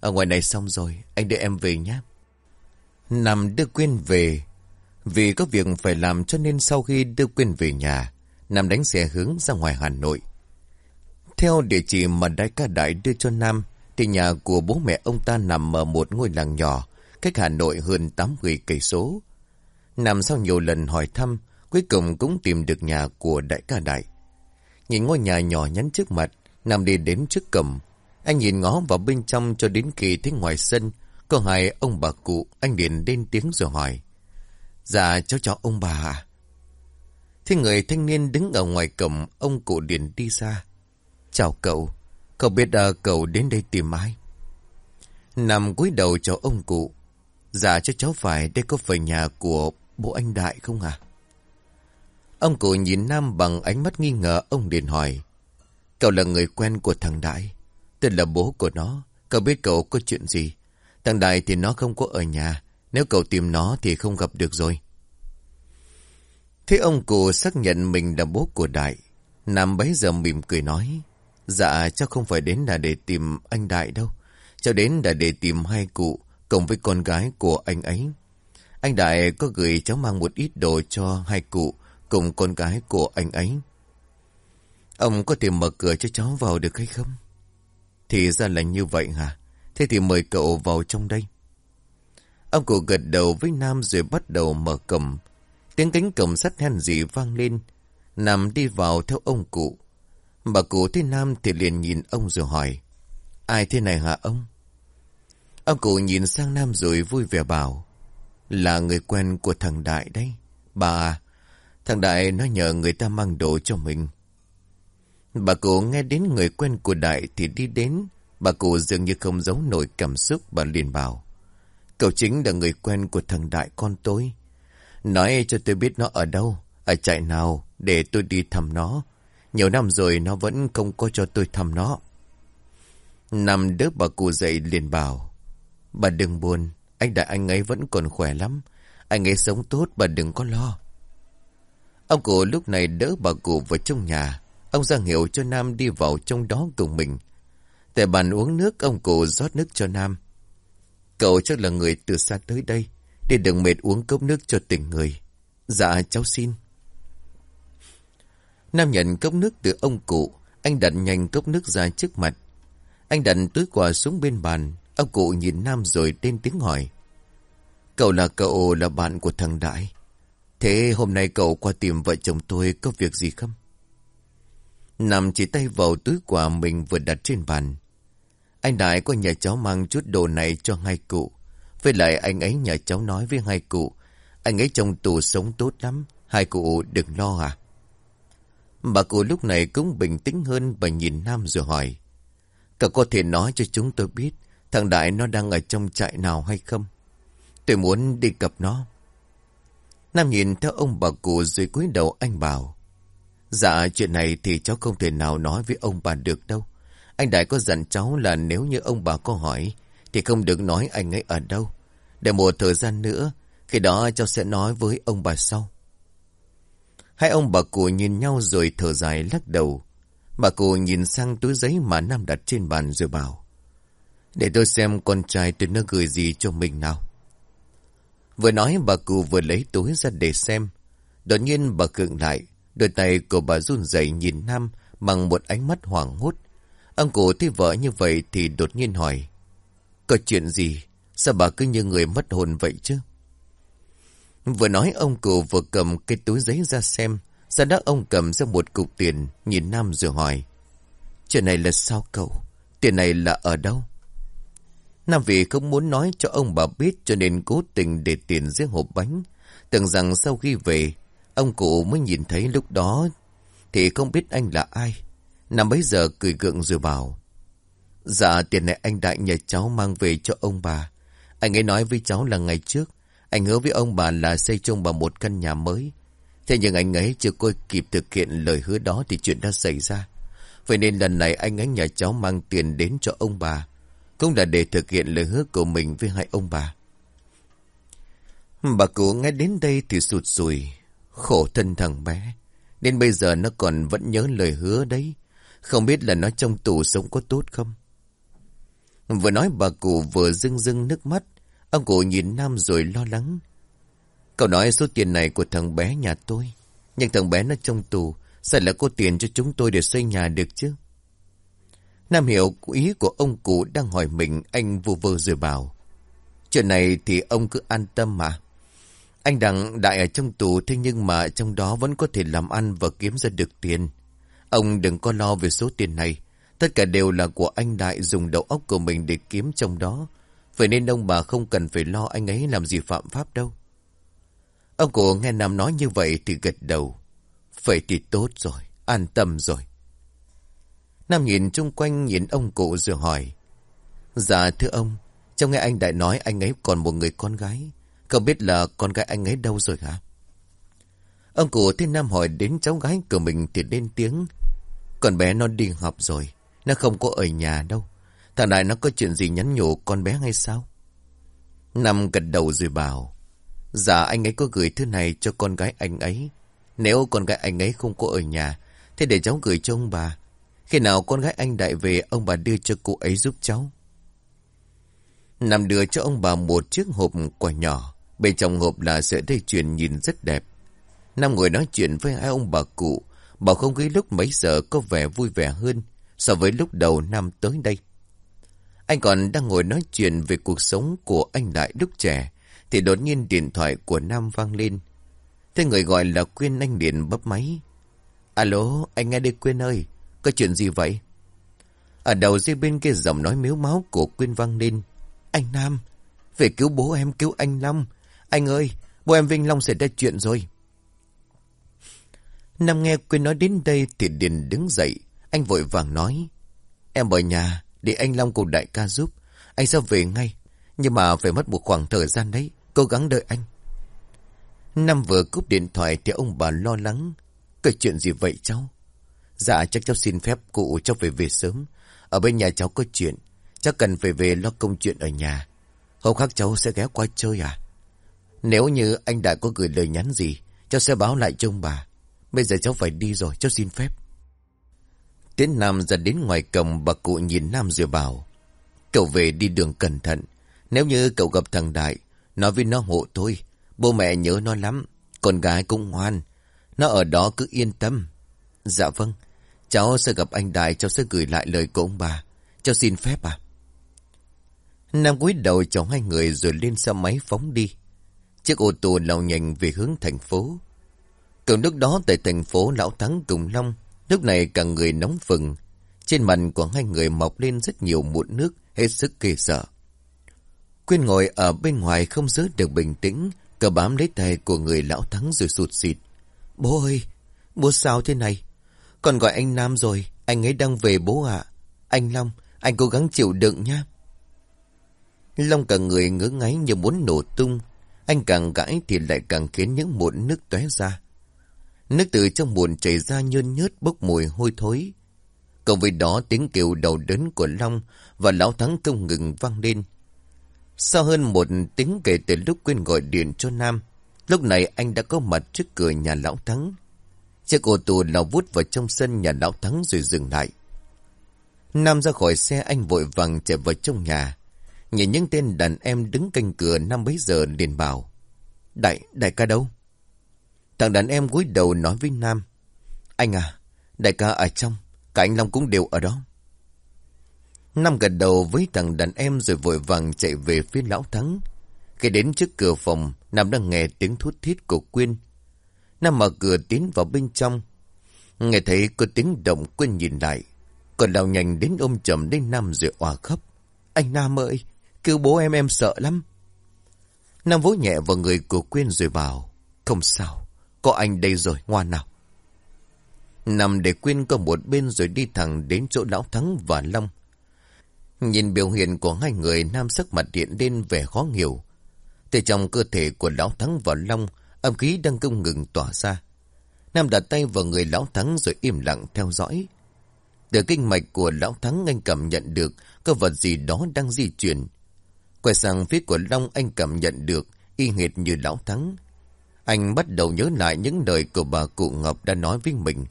Ở ngoài này xong rồi, anh đưa em về nhé. Nam đưa Quyên về. Vì có việc phải làm cho nên sau khi đưa Quyên về nhà, Nam đánh xe hướng ra ngoài Hà Nội. Theo địa chỉ mà đại ca đại đưa cho Nam, thì nhà của bố mẹ ông ta nằm ở một ngôi làng nhỏ, cách Hà Nội hơn 80 cây số. Nam sau nhiều lần hỏi thăm, cuối cùng cũng tìm được nhà của đại ca đại. Nhìn ngôi nhà nhỏ nhắn trước mặt, Nam đi đến trước cầm. Anh nhìn ngó vào bên trong cho đến khi thấy ngoài sân, có hai ông bà cụ, anh liền lên tiếng rồi hỏi. Dạ cháu cho ông bà à? Thế người thanh niên đứng ở ngoài cổng, ông cụ liền đi xa. Chào cậu, cậu biết à, cậu đến đây tìm ai? Nằm cúi đầu cho ông cụ. Dạ cho cháu phải đây có phải nhà của bố anh Đại không à? Ông cụ nhìn Nam bằng ánh mắt nghi ngờ ông liền hỏi. Cậu là người quen của thằng Đại. Tên là bố của nó. Cậu biết cậu có chuyện gì? Thằng Đại thì nó không có ở nhà. Nếu cậu tìm nó thì không gặp được rồi. Thế ông cụ xác nhận mình là bố của Đại. Nam bấy giờ mỉm cười nói. Dạ cháu không phải đến là để tìm anh Đại đâu. Cháu đến là để tìm hai cụ cộng với con gái của anh ấy. Anh Đại có gửi cháu mang một ít đồ cho hai cụ cùng con gái của anh ấy. Ông có thể mở cửa cho cháu vào được hay không? Thì ra là như vậy hả? Thế thì mời cậu vào trong đây. Ông cụ gật đầu với Nam rồi bắt đầu mở cầm. Tiếng cánh cổng sắt hen gì vang lên. Nam đi vào theo ông cụ. Bà cụ thấy Nam thì liền nhìn ông rồi hỏi. Ai thế này hả ông? Ông cụ nhìn sang Nam rồi vui vẻ bảo. Là người quen của thằng Đại đấy. Bà à, Thằng Đại nó nhờ người ta mang đồ cho mình. Bà cụ nghe đến người quen của Đại thì đi đến. Bà cụ dường như không giấu nổi cảm xúc bà liền bảo. Cậu chính là người quen của thằng Đại con tôi. Nói cho tôi biết nó ở đâu, ở trại nào để tôi đi thăm nó. Nhiều năm rồi nó vẫn không có cho tôi thăm nó. Nằm đỡ bà cụ dậy liền bảo. Bà đừng buồn, anh đại anh ấy vẫn còn khỏe lắm. Anh ấy sống tốt, bà đừng có lo. Ông cụ lúc này đỡ bà cụ vào trong nhà. Ông ra hiệu cho Nam đi vào trong đó cùng mình. Tại bàn uống nước, ông cụ rót nước cho Nam. Cậu chắc là người từ xa tới đây. Để đừng mệt uống cốc nước cho tỉnh người. Dạ cháu xin. Nam nhận cốc nước từ ông cụ. Anh đặt nhanh cốc nước ra trước mặt. Anh đặt túi quà xuống bên bàn. Ông cụ nhìn Nam rồi tên tiếng hỏi. Cậu là cậu là bạn của thằng Đại. Thế hôm nay cậu qua tìm vợ chồng tôi có việc gì không? Nam chỉ tay vào túi quà mình vừa đặt trên bàn. Anh Đại có nhà cháu mang chút đồ này cho hai cụ. Với lại anh ấy nhà cháu nói với hai cụ. Anh ấy trong tù sống tốt lắm. Hai cụ đừng lo à. Bà cụ lúc này cũng bình tĩnh hơn và nhìn Nam rồi hỏi. Cậu có thể nói cho chúng tôi biết thằng Đại nó đang ở trong trại nào hay không? Tôi muốn đi gặp nó. Nam nhìn theo ông bà cụ dưới cúi đầu anh bảo. Dạ chuyện này thì cháu không thể nào nói với ông bà được đâu. Anh Đại có dặn cháu là nếu như ông bà có hỏi thì không được nói anh ấy ở đâu. Để một thời gian nữa, khi đó cháu sẽ nói với ông bà sau. Hai ông bà cụ nhìn nhau rồi thở dài lắc đầu. Bà cụ nhìn sang túi giấy mà Nam đặt trên bàn rồi bảo. Để tôi xem con trai tôi nó gửi gì cho mình nào. Vừa nói, bà cụ vừa lấy túi ra để xem. Đột nhiên bà cựng lại. Đôi tay của bà run rẩy nhìn Nam bằng một ánh mắt hoảng hốt. Ông cụ thấy vợ như vậy thì đột nhiên hỏi. Có chuyện gì? Sao bà cứ như người mất hồn vậy chứ? Vừa nói ông cụ vừa cầm cái túi giấy ra xem. Sau đó ông cầm ra một cục tiền, nhìn Nam rồi hỏi. Chuyện này là sao cậu? Tiền này là ở đâu? Nam vì không muốn nói cho ông bà biết cho nên cố tình để tiền dưới hộp bánh. Tưởng rằng sau khi về, ông cụ mới nhìn thấy lúc đó thì không biết anh là ai. Nam bấy giờ cười gượng rồi bảo. Dạ tiền này anh đại nhờ cháu mang về cho ông bà. Anh ấy nói với cháu là ngày trước. Anh hứa với ông bà là xây chung bà một căn nhà mới. Thế nhưng anh ấy chưa coi kịp thực hiện lời hứa đó thì chuyện đã xảy ra. Vậy nên lần này anh ấy nhà cháu mang tiền đến cho ông bà. Cũng là để thực hiện lời hứa của mình với hai ông bà. Bà cụ nghe đến đây thì sụt sùi. Khổ thân thằng bé. Nên bây giờ nó còn vẫn nhớ lời hứa đấy. Không biết là nó trong tù sống có tốt không? Vừa nói bà cụ vừa rưng rưng nước mắt. Ông cụ nhìn Nam rồi lo lắng. Cậu nói số tiền này của thằng bé nhà tôi. Nhưng thằng bé nó trong tù. Sao là có tiền cho chúng tôi để xây nhà được chứ? Nam hiểu ý của ông cụ đang hỏi mình. Anh vô vơ rồi bảo. Chuyện này thì ông cứ an tâm mà. Anh Đặng đại ở trong tù, thế nhưng mà trong đó vẫn có thể làm ăn và kiếm ra được tiền. Ông đừng có lo về số tiền này. Tất cả đều là của anh Đại dùng đầu óc của mình để kiếm trong đó. Vậy nên ông bà không cần phải lo anh ấy làm gì phạm pháp đâu. Ông cụ nghe Nam nói như vậy thì gật đầu. Vậy thì tốt rồi, an tâm rồi. Nam nhìn chung quanh nhìn ông cụ rồi hỏi. Dạ thưa ông, trong nghe anh Đại nói anh ấy còn một người con gái. Không biết là con gái anh ấy đâu rồi hả? Ông cụ thấy Nam hỏi đến cháu gái của mình thì lên tiếng. còn bé nó đi học rồi. Nó không có ở nhà đâu. Thằng Đại nó có chuyện gì nhắn nhủ con bé hay sao? Nam gật đầu rồi bảo. Dạ anh ấy có gửi thứ này cho con gái anh ấy. Nếu con gái anh ấy không có ở nhà, thế để cháu gửi cho ông bà. Khi nào con gái anh Đại về, ông bà đưa cho cụ ấy giúp cháu. Nam đưa cho ông bà một chiếc hộp quả nhỏ. Bên trong hộp là sợi dây chuyền nhìn rất đẹp. Nam ngồi nói chuyện với hai ông bà cụ. Bảo không khí lúc mấy giờ có vẻ vui vẻ hơn so với lúc đầu năm tới đây. Anh còn đang ngồi nói chuyện về cuộc sống của anh Đại lúc trẻ. Thì đột nhiên điện thoại của Nam vang lên. Thế người gọi là Quyên anh điện bấp máy. Alo, anh nghe đây Quyên ơi. Có chuyện gì vậy? Ở đầu dây bên kia giọng nói miếu máu của Quyên vang lên. Anh Nam, về cứu bố em, cứu anh Long. Anh ơi, bố em Vinh Long xảy ra chuyện rồi. Nam nghe Quyên nói đến đây thì Điền đứng dậy. Anh vội vàng nói. Em ở nhà để anh Long cùng đại ca giúp. Anh sẽ về ngay. Nhưng mà phải mất một khoảng thời gian đấy. Cố gắng đợi anh. năm vừa cúp điện thoại thì ông bà lo lắng. Cái chuyện gì vậy cháu? Dạ chắc cháu xin phép cụ cháu về về sớm. Ở bên nhà cháu có chuyện. Cháu cần phải về lo công chuyện ở nhà. Hôm khác cháu sẽ ghé qua chơi à? Nếu như anh đã có gửi lời nhắn gì, cháu sẽ báo lại cho ông bà. Bây giờ cháu phải đi rồi, cháu xin phép. Tiến Nam ra đến ngoài cổng bà cụ nhìn Nam rồi bảo. Cậu về đi đường cẩn thận. Nếu như cậu gặp thằng Đại, nói với nó hộ thôi. Bố mẹ nhớ nó lắm. Con gái cũng ngoan. Nó ở đó cứ yên tâm. Dạ vâng. Cháu sẽ gặp anh Đại, cháu sẽ gửi lại lời của ông bà. Cháu xin phép à? Nam cúi đầu chào hai người rồi lên xe máy phóng đi. Chiếc ô tô lao nhanh về hướng thành phố. Cùng lúc đó tại thành phố Lão Thắng Cùng Long, lúc này cả người nóng phừng. Trên mặt của hai người mọc lên rất nhiều mụn nước, hết sức kỳ sợ. Quyên ngồi ở bên ngoài không giữ được bình tĩnh, cờ bám lấy tay của người Lão Thắng rồi sụt xịt. Bố ơi, bố sao thế này? Còn gọi anh Nam rồi, anh ấy đang về bố ạ. Anh Long, anh cố gắng chịu đựng nha. Long cả người ngứa ngáy như muốn nổ tung. Anh càng gãi thì lại càng khiến những mụn nước tóe ra. Nước từ trong bùn chảy ra nhơn nhớt bốc mùi hôi thối. Cộng với đó tiếng kêu đầu đớn của Long và Lão Thắng không ngừng vang lên. Sau hơn một tiếng kể từ lúc quên gọi điện cho Nam, lúc này anh đã có mặt trước cửa nhà Lão Thắng. Chiếc ô tô lao vút vào trong sân nhà Lão Thắng rồi dừng lại. Nam ra khỏi xe anh vội vàng chạy vào trong nhà. Nhìn những tên đàn em đứng canh cửa năm bấy giờ liền bảo. Đại, đại ca đâu? Thằng đàn em cúi đầu nói với Nam. Anh à, đại ca ở trong, cả anh Long cũng đều ở đó. Nam gật đầu với thằng đàn em rồi vội vàng chạy về phía lão thắng. Khi đến trước cửa phòng, Nam đang nghe tiếng thút thít của Quyên. Nam mở cửa tiến vào bên trong. Nghe thấy có tiếng động Quyên nhìn lại. Còn đào nhanh đến ôm chầm đến Nam rồi òa khóc. Anh Nam ơi, cứu bố em em sợ lắm. Nam vỗ nhẹ vào người của Quyên rồi bảo. Không sao, có anh đây rồi, ngoan nào. Nằm để Quyên cơ một bên rồi đi thẳng đến chỗ Lão Thắng và Long. Nhìn biểu hiện của hai người Nam sắc mặt điện lên vẻ khó hiểu. Từ trong cơ thể của Lão Thắng và Long, âm khí đang không ngừng tỏa ra. Nam đặt tay vào người Lão Thắng rồi im lặng theo dõi. Từ kinh mạch của Lão Thắng anh cảm nhận được có vật gì đó đang di chuyển. Quay sang phía của Long anh cảm nhận được y hệt như Lão Thắng. Anh bắt đầu nhớ lại những lời của bà cụ Ngọc đã nói với mình.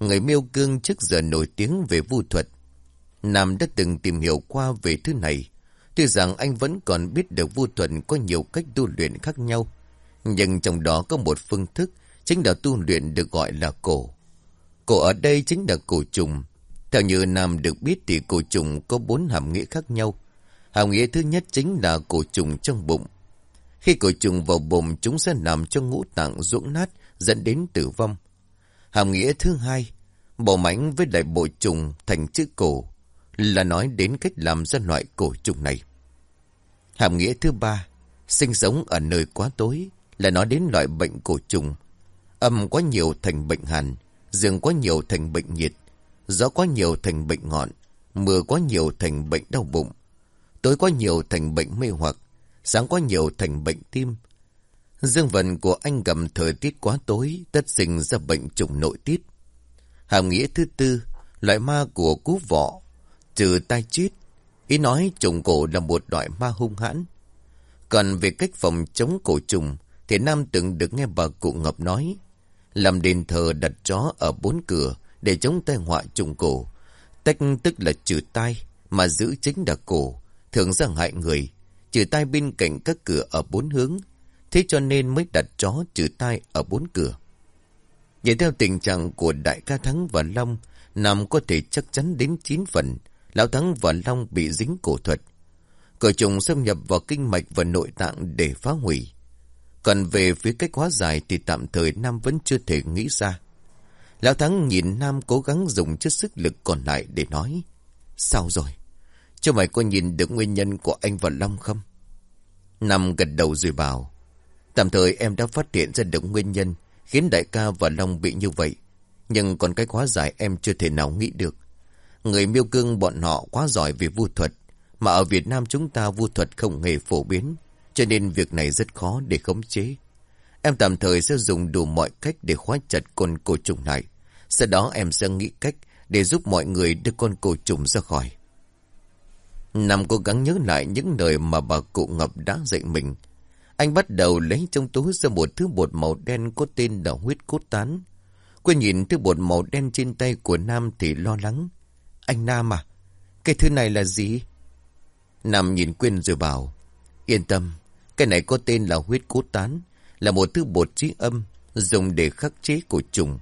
Người miêu cương trước giờ nổi tiếng về vu thuật. Nam đã từng tìm hiểu qua về thứ này. Tuy rằng anh vẫn còn biết được vu thuật có nhiều cách tu luyện khác nhau. Nhưng trong đó có một phương thức chính là tu luyện được gọi là cổ. Cổ ở đây chính là cổ trùng. Theo như Nam được biết thì cổ trùng có bốn hàm nghĩa khác nhau. Hàm nghĩa thứ nhất chính là cổ trùng trong bụng. Khi cổ trùng vào bụng chúng sẽ nằm trong ngũ tạng ruỗng nát dẫn đến tử vong. Hàm nghĩa thứ hai, bộ mảnh với đại bộ trùng thành chữ cổ là nói đến cách làm ra loại cổ trùng này. Hàm nghĩa thứ ba, sinh sống ở nơi quá tối là nói đến loại bệnh cổ trùng. Âm quá nhiều thành bệnh hàn, dương quá nhiều thành bệnh nhiệt, gió quá nhiều thành bệnh ngọn, mưa quá nhiều thành bệnh đau bụng, tối quá nhiều thành bệnh mê hoặc, sáng quá nhiều thành bệnh tim. Dương vận của anh gầm thời tiết quá tối, tất sinh ra bệnh trùng nội tiết. Hàm nghĩa thứ tư, loại ma của cú vọ, trừ tai chết. Ý nói trùng cổ là một loại ma hung hãn. Còn về cách phòng chống cổ trùng, thì Nam từng được nghe bà cụ Ngọc nói. Làm đền thờ đặt chó ở bốn cửa để chống tai họa trùng cổ. Tách tức là trừ tai, mà giữ chính là cổ, thường ra hại người, trừ tai bên cạnh các cửa ở bốn hướng. Thế cho nên mới đặt chó trừ tai ở bốn cửa. Nhìn theo tình trạng của Đại ca Thắng và Long, Nam có thể chắc chắn đến 9 phần, Lão Thắng và Long bị dính cổ thuật. Cờ trùng xâm nhập vào kinh mạch và nội tạng để phá hủy. Còn về phía cách hóa giải thì tạm thời Nam vẫn chưa thể nghĩ ra. Lão Thắng nhìn Nam cố gắng dùng chút sức lực còn lại để nói. Sao rồi? Cho mày có nhìn được nguyên nhân của anh và Long không? nằm gật đầu rồi bảo. Tạm thời em đã phát hiện ra được nguyên nhân Khiến đại ca và Long bị như vậy, Nhưng còn cái quá giải em chưa thể nào nghĩ được Người miêu cương bọn họ quá giỏi về vu thuật, Mà ở Việt Nam chúng ta vu thuật không hề phổ biến, Cho nên việc này rất khó để khống chế Em tạm thời sẽ dùng đủ mọi cách để khóa chặt con cổ trùng này, Sau đó em sẽ nghĩ cách để giúp mọi người đưa con cổ trùng ra khỏi Nằm cố gắng nhớ lại những lời mà bà cụ Ngọc đã dạy mình anh bắt đầu lấy trong túi ra một thứ bột màu đen có tên là huyết cốt tán. Quyên nhìn thứ bột màu đen trên tay của Nam thì lo lắng. Anh Nam à, cái thứ này là gì? Nam nhìn Quyên rồi bảo. Yên tâm, cái này có tên là huyết cốt tán, là một thứ bột trí âm dùng để khắc chế cổ trùng.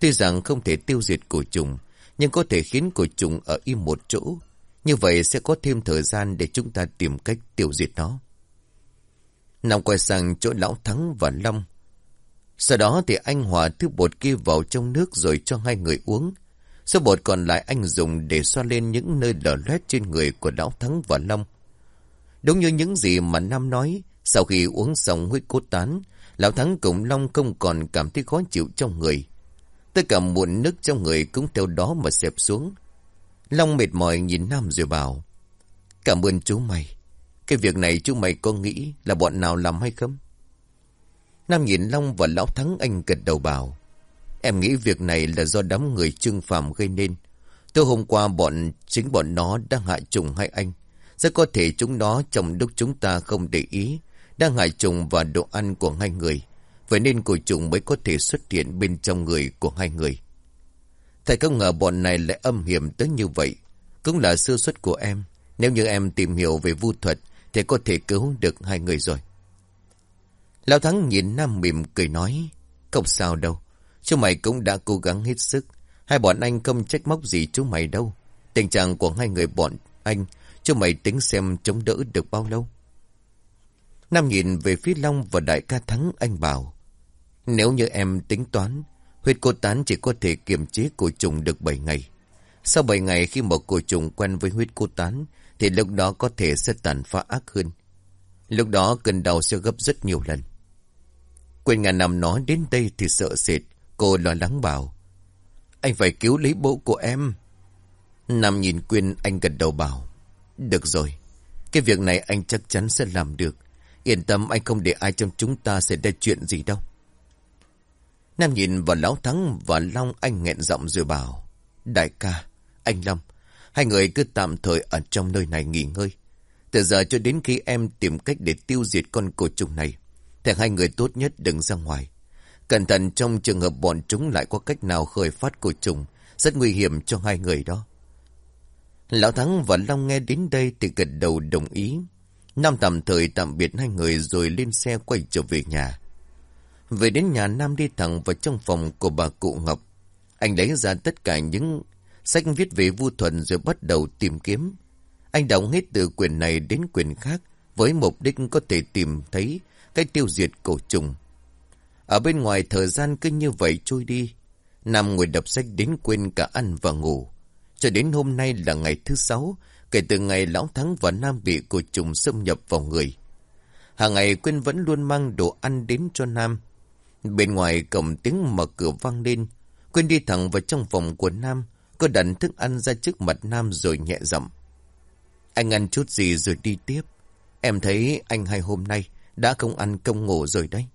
Tuy rằng không thể tiêu diệt cổ trùng, nhưng có thể khiến cổ trùng ở im một chỗ. Như vậy sẽ có thêm thời gian để chúng ta tìm cách tiêu diệt nó. Nam quay sang chỗ lão Thắng và Long. Sau đó thì anh hòa thứ bột kia vào trong nước rồi cho hai người uống. Số bột còn lại anh dùng để xoa lên những nơi lở loét trên người của lão Thắng và Long. Đúng như những gì mà Nam nói, sau khi uống xong huyết cốt tán, lão Thắng cùng Long không còn cảm thấy khó chịu trong người. Tất cả muộn nước trong người cũng theo đó mà xẹp xuống. Long mệt mỏi nhìn Nam rồi bảo, Cảm ơn chú mày. Cái việc này chú mày có nghĩ là bọn nào làm hay không? Nam nhìn Long và Lão Thắng anh gật đầu bảo. Em nghĩ việc này là do đám người trưng phàm gây nên. Từ hôm qua bọn chính bọn nó đang hại trùng hai anh. Rất có thể chúng nó trong lúc chúng ta không để ý đang hại trùng vào đồ ăn của hai người. Vậy nên cổ trùng mới có thể xuất hiện bên trong người của hai người. Thầy không ngờ bọn này lại âm hiểm tới như vậy. Cũng là sơ suất của em. Nếu như em tìm hiểu về vu thuật thì có thể cứu được hai người rồi. Lão Thắng nhìn Nam mỉm cười nói. Không sao đâu. Chú mày cũng đã cố gắng hết sức. Hai bọn anh không trách móc gì chú mày đâu. Tình trạng của hai người bọn anh, chú mày tính xem chống đỡ được bao lâu. Nam nhìn về phía Long và đại ca Thắng anh bảo. Nếu như em tính toán, huyết cô tán chỉ có thể kiềm chế cổ trùng được 7 ngày. Sau 7 ngày khi một cổ trùng quen với huyết cô tán, thì lúc đó có thể sẽ tàn phá ác hơn. Lúc đó cơn đau sẽ gấp rất nhiều lần. Quên ngàn năm nói đến đây thì sợ sệt, cô lo lắng bảo. Anh phải cứu lấy bố của em. Nam nhìn Quyên anh gật đầu bảo. Được rồi, cái việc này anh chắc chắn sẽ làm được. Yên tâm anh không để ai trong chúng ta xảy ra chuyện gì đâu. Nam nhìn vào Lão Thắng và Long anh nghẹn giọng rồi bảo. Đại ca, anh Long, Hai người cứ tạm thời ở trong nơi này nghỉ ngơi. Từ giờ cho đến khi em tìm cách để tiêu diệt con cổ trùng này. Thì hai người tốt nhất đừng ra ngoài. Cẩn thận trong trường hợp bọn chúng lại có cách nào khởi phát cổ trùng. Rất nguy hiểm cho hai người đó. Lão Thắng và Long nghe đến đây thì gật đầu đồng ý. Nam tạm thời tạm biệt hai người rồi lên xe quay trở về nhà. Về đến nhà Nam đi thẳng vào trong phòng của bà cụ Ngọc. Anh lấy ra tất cả những Sách viết về vu thuần rồi bắt đầu tìm kiếm. Anh đọc hết từ quyển này đến quyển khác với mục đích có thể tìm thấy cách tiêu diệt cổ trùng. Ở bên ngoài thời gian cứ như vậy trôi đi. Nam ngồi đọc sách đến quên cả ăn và ngủ. Cho đến hôm nay là ngày thứ sáu, kể từ ngày Lão Thắng và Nam bị cổ trùng xâm nhập vào người. Hàng ngày Quyên vẫn luôn mang đồ ăn đến cho Nam. Bên ngoài cổng tiếng mở cửa vang lên. Quyên đi thẳng vào trong phòng của Nam, Cô đặt thức ăn ra trước mặt Nam rồi nhẹ giọng. Anh ăn chút gì rồi đi tiếp. Em thấy anh hai hôm nay đã không ăn công ngủ rồi đấy.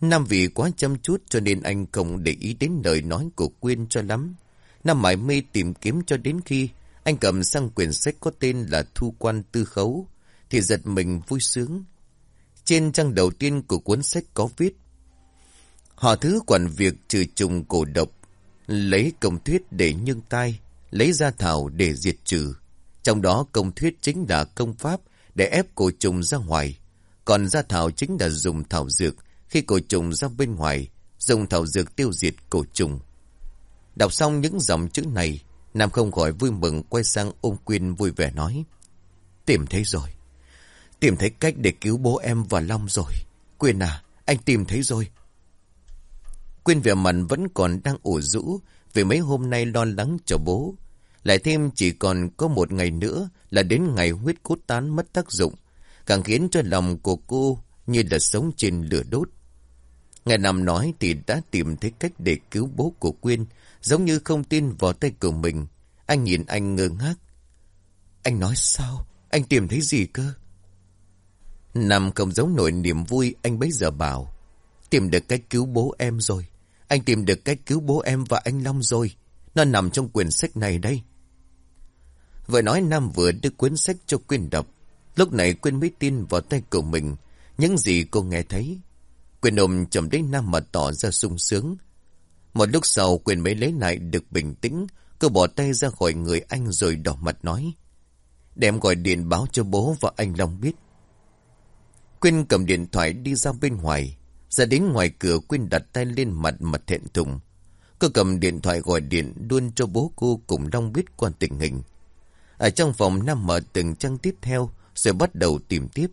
Nam vì quá chăm chút cho nên anh không để ý đến lời nói của Quyên cho lắm. Nam mải mê tìm kiếm cho đến khi anh cầm sang quyển sách có tên là Thu quan tư khấu thì giật mình vui sướng. Trên trang đầu tiên của cuốn sách có viết Họ thứ quản việc trừ trùng cổ độc lấy công thuyết để nhưng tai, lấy ra thảo để diệt trừ. Trong đó công thuyết chính là công pháp để ép cổ trùng ra ngoài, còn gia thảo chính là dùng thảo dược khi cổ trùng ra bên ngoài, dùng thảo dược tiêu diệt cổ trùng. Đọc xong những dòng chữ này, Nam không khỏi vui mừng quay sang ôm Quyên vui vẻ nói. Tìm thấy rồi. Tìm thấy cách để cứu bố em và Long rồi. Quyên à, anh tìm thấy rồi. Quyên về mặt vẫn còn đang ủ rũ vì mấy hôm nay lo lắng cho bố. Lại thêm chỉ còn có một ngày nữa là đến ngày huyết cốt tán mất tác dụng. Càng khiến cho lòng của cô như là sống trên lửa đốt. Nghe nằm nói thì đã tìm thấy cách để cứu bố của Quyên, giống như không tin vào tay của mình. Anh nhìn anh ngơ ngác. Anh nói sao? Anh tìm thấy gì cơ? Nằm không giấu nổi niềm vui, anh bấy giờ bảo. Tìm được cách cứu bố em rồi. Anh tìm được cách cứu bố em và anh Long rồi. Nó nằm trong quyển sách này đây. Vừa nói Nam vừa đưa cuốn sách cho Quyên đọc. Lúc này Quyên mới tin vào tay của mình. Những gì cô nghe thấy. Quyên ôm chầm đến Nam mà tỏ ra sung sướng. Một lúc sau, Quyên mới lấy lại được bình tĩnh. Cô bỏ tay ra khỏi người anh rồi đỏ mặt nói. Để em gọi điện báo cho bố và anh Long biết. Quyên cầm điện thoại đi ra bên ngoài. Ra đến ngoài cửa Quyên đặt tay lên mặt mặt thẹn thùng. Cô cầm điện thoại gọi điện luôn cho bố cô cùng Long biết quan tình hình. Ở trong phòng Nam mở từng trang tiếp theo rồi bắt đầu tìm tiếp.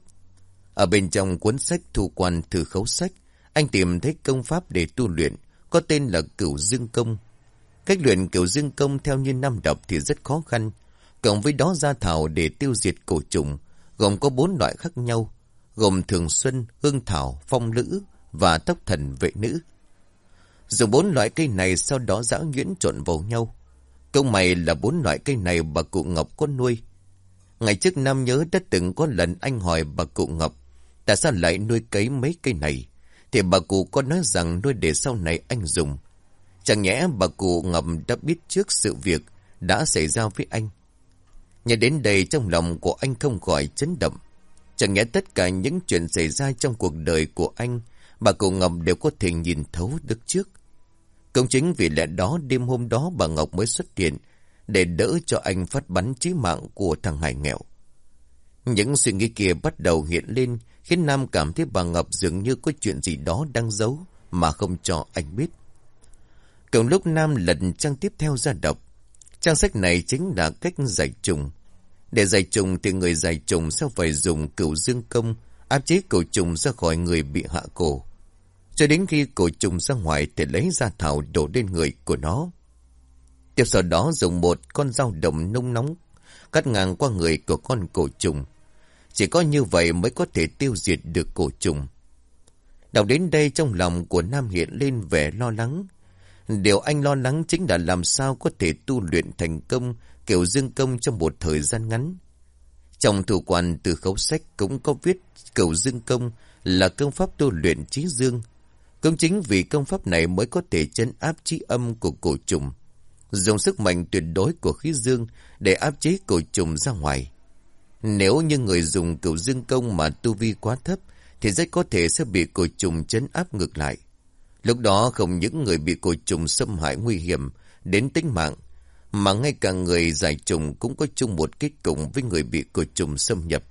Ở bên trong cuốn sách thu quan thư khấu sách, anh tìm thấy công pháp để tu luyện, có tên là cửu dương công. Cách luyện cửu dương công theo như năm đọc thì rất khó khăn, cộng với đó gia thảo để tiêu diệt cổ trùng, gồm có bốn loại khác nhau, gồm thường xuân, hương thảo, phong lữ và tóc thần vệ nữ. Dùng bốn loại cây này sau đó giã nhuyễn trộn vào nhau. Công mày là bốn loại cây này bà cụ Ngọc có nuôi. Ngày trước Nam nhớ đã từng có lần anh hỏi bà cụ Ngọc tại sao lại nuôi cấy mấy cây này. Thì bà cụ có nói rằng nuôi để sau này anh dùng. Chẳng nhẽ bà cụ Ngọc đã biết trước sự việc đã xảy ra với anh. Nhớ đến đây trong lòng của anh không khỏi chấn động. Chẳng nhẽ tất cả những chuyện xảy ra trong cuộc đời của anh, bà cụ Ngọc đều có thể nhìn thấu được trước. Cũng chính vì lẽ đó đêm hôm đó bà Ngọc mới xuất hiện để đỡ cho anh phát bắn chí mạng của thằng Hải nghèo. Những suy nghĩ kia bắt đầu hiện lên khiến Nam cảm thấy bà Ngọc dường như có chuyện gì đó đang giấu mà không cho anh biết. Cùng lúc Nam lần trang tiếp theo ra đọc, trang sách này chính là cách giải trùng. Để giải trùng thì người giải trùng sẽ phải dùng cửu dương công áp chế cửu trùng ra khỏi người bị hạ cổ. Cho đến khi cổ trùng ra ngoài thì lấy ra thảo đổ lên người của nó. Tiếp sau đó dùng một con dao đồng nung nóng, cắt ngang qua người của con cổ trùng. Chỉ có như vậy mới có thể tiêu diệt được cổ trùng. Đọc đến đây trong lòng của Nam hiện lên vẻ lo lắng. Điều anh lo lắng chính là làm sao có thể tu luyện thành công, kiểu dương công trong một thời gian ngắn. Trong thủ quan từ khấu sách cũng có viết cầu dương công là công pháp tu luyện trí dương. Cũng chính vì công pháp này mới có thể chấn áp trí âm của cổ trùng. Dùng sức mạnh tuyệt đối của khí dương để áp chế cổ trùng ra ngoài. Nếu như người dùng cửu dương công mà tu vi quá thấp, thì rất có thể sẽ bị cổ trùng chấn áp ngược lại. Lúc đó không những người bị cổ trùng xâm hại nguy hiểm đến tính mạng, mà ngay cả người giải trùng cũng có chung một kết cục với người bị cổ trùng xâm nhập.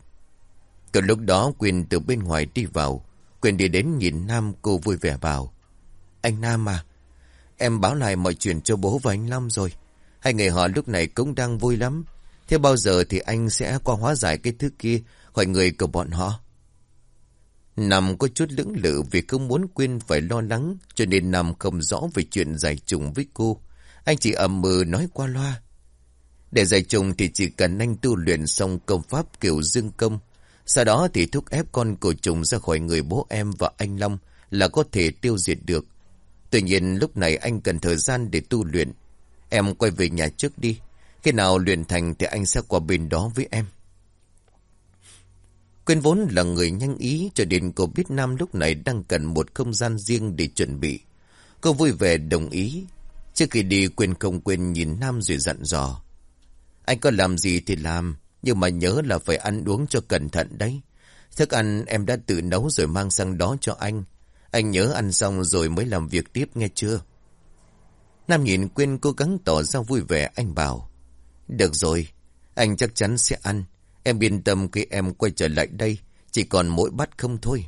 Từ lúc đó Quyền từ bên ngoài đi vào, Quyền đi đến nhìn Nam cô vui vẻ bảo. Anh Nam à, em báo lại mọi chuyện cho bố và anh Long rồi. Hai người họ lúc này cũng đang vui lắm. Thế bao giờ thì anh sẽ qua hóa giải cái thứ kia khỏi người của bọn họ? Nam có chút lưỡng lự vì không muốn quên phải lo lắng cho nên Nam không rõ về chuyện giải trùng với cô. Anh chỉ ầm mừ nói qua loa. Để giải trùng thì chỉ cần anh tu luyện xong công pháp kiểu dương công. Sau đó thì thúc ép con cổ trùng ra khỏi người bố em và anh Long là có thể tiêu diệt được. Tuy nhiên lúc này anh cần thời gian để tu luyện. Em quay về nhà trước đi. Khi nào luyện thành thì anh sẽ qua bên đó với em. Quyên vốn là người nhanh ý cho đến cô biết Nam lúc này đang cần một không gian riêng để chuẩn bị. Cô vui vẻ đồng ý. Trước khi đi Quyên không quên nhìn Nam rồi dặn dò. Anh có làm gì thì làm, nhưng mà nhớ là phải ăn uống cho cẩn thận đấy. Thức ăn em đã tự nấu rồi mang sang đó cho anh. Anh nhớ ăn xong rồi mới làm việc tiếp nghe chưa? Nam nhìn Quyên cố gắng tỏ ra vui vẻ anh bảo. Được rồi, anh chắc chắn sẽ ăn. Em yên tâm khi em quay trở lại đây, chỉ còn mỗi bát không thôi.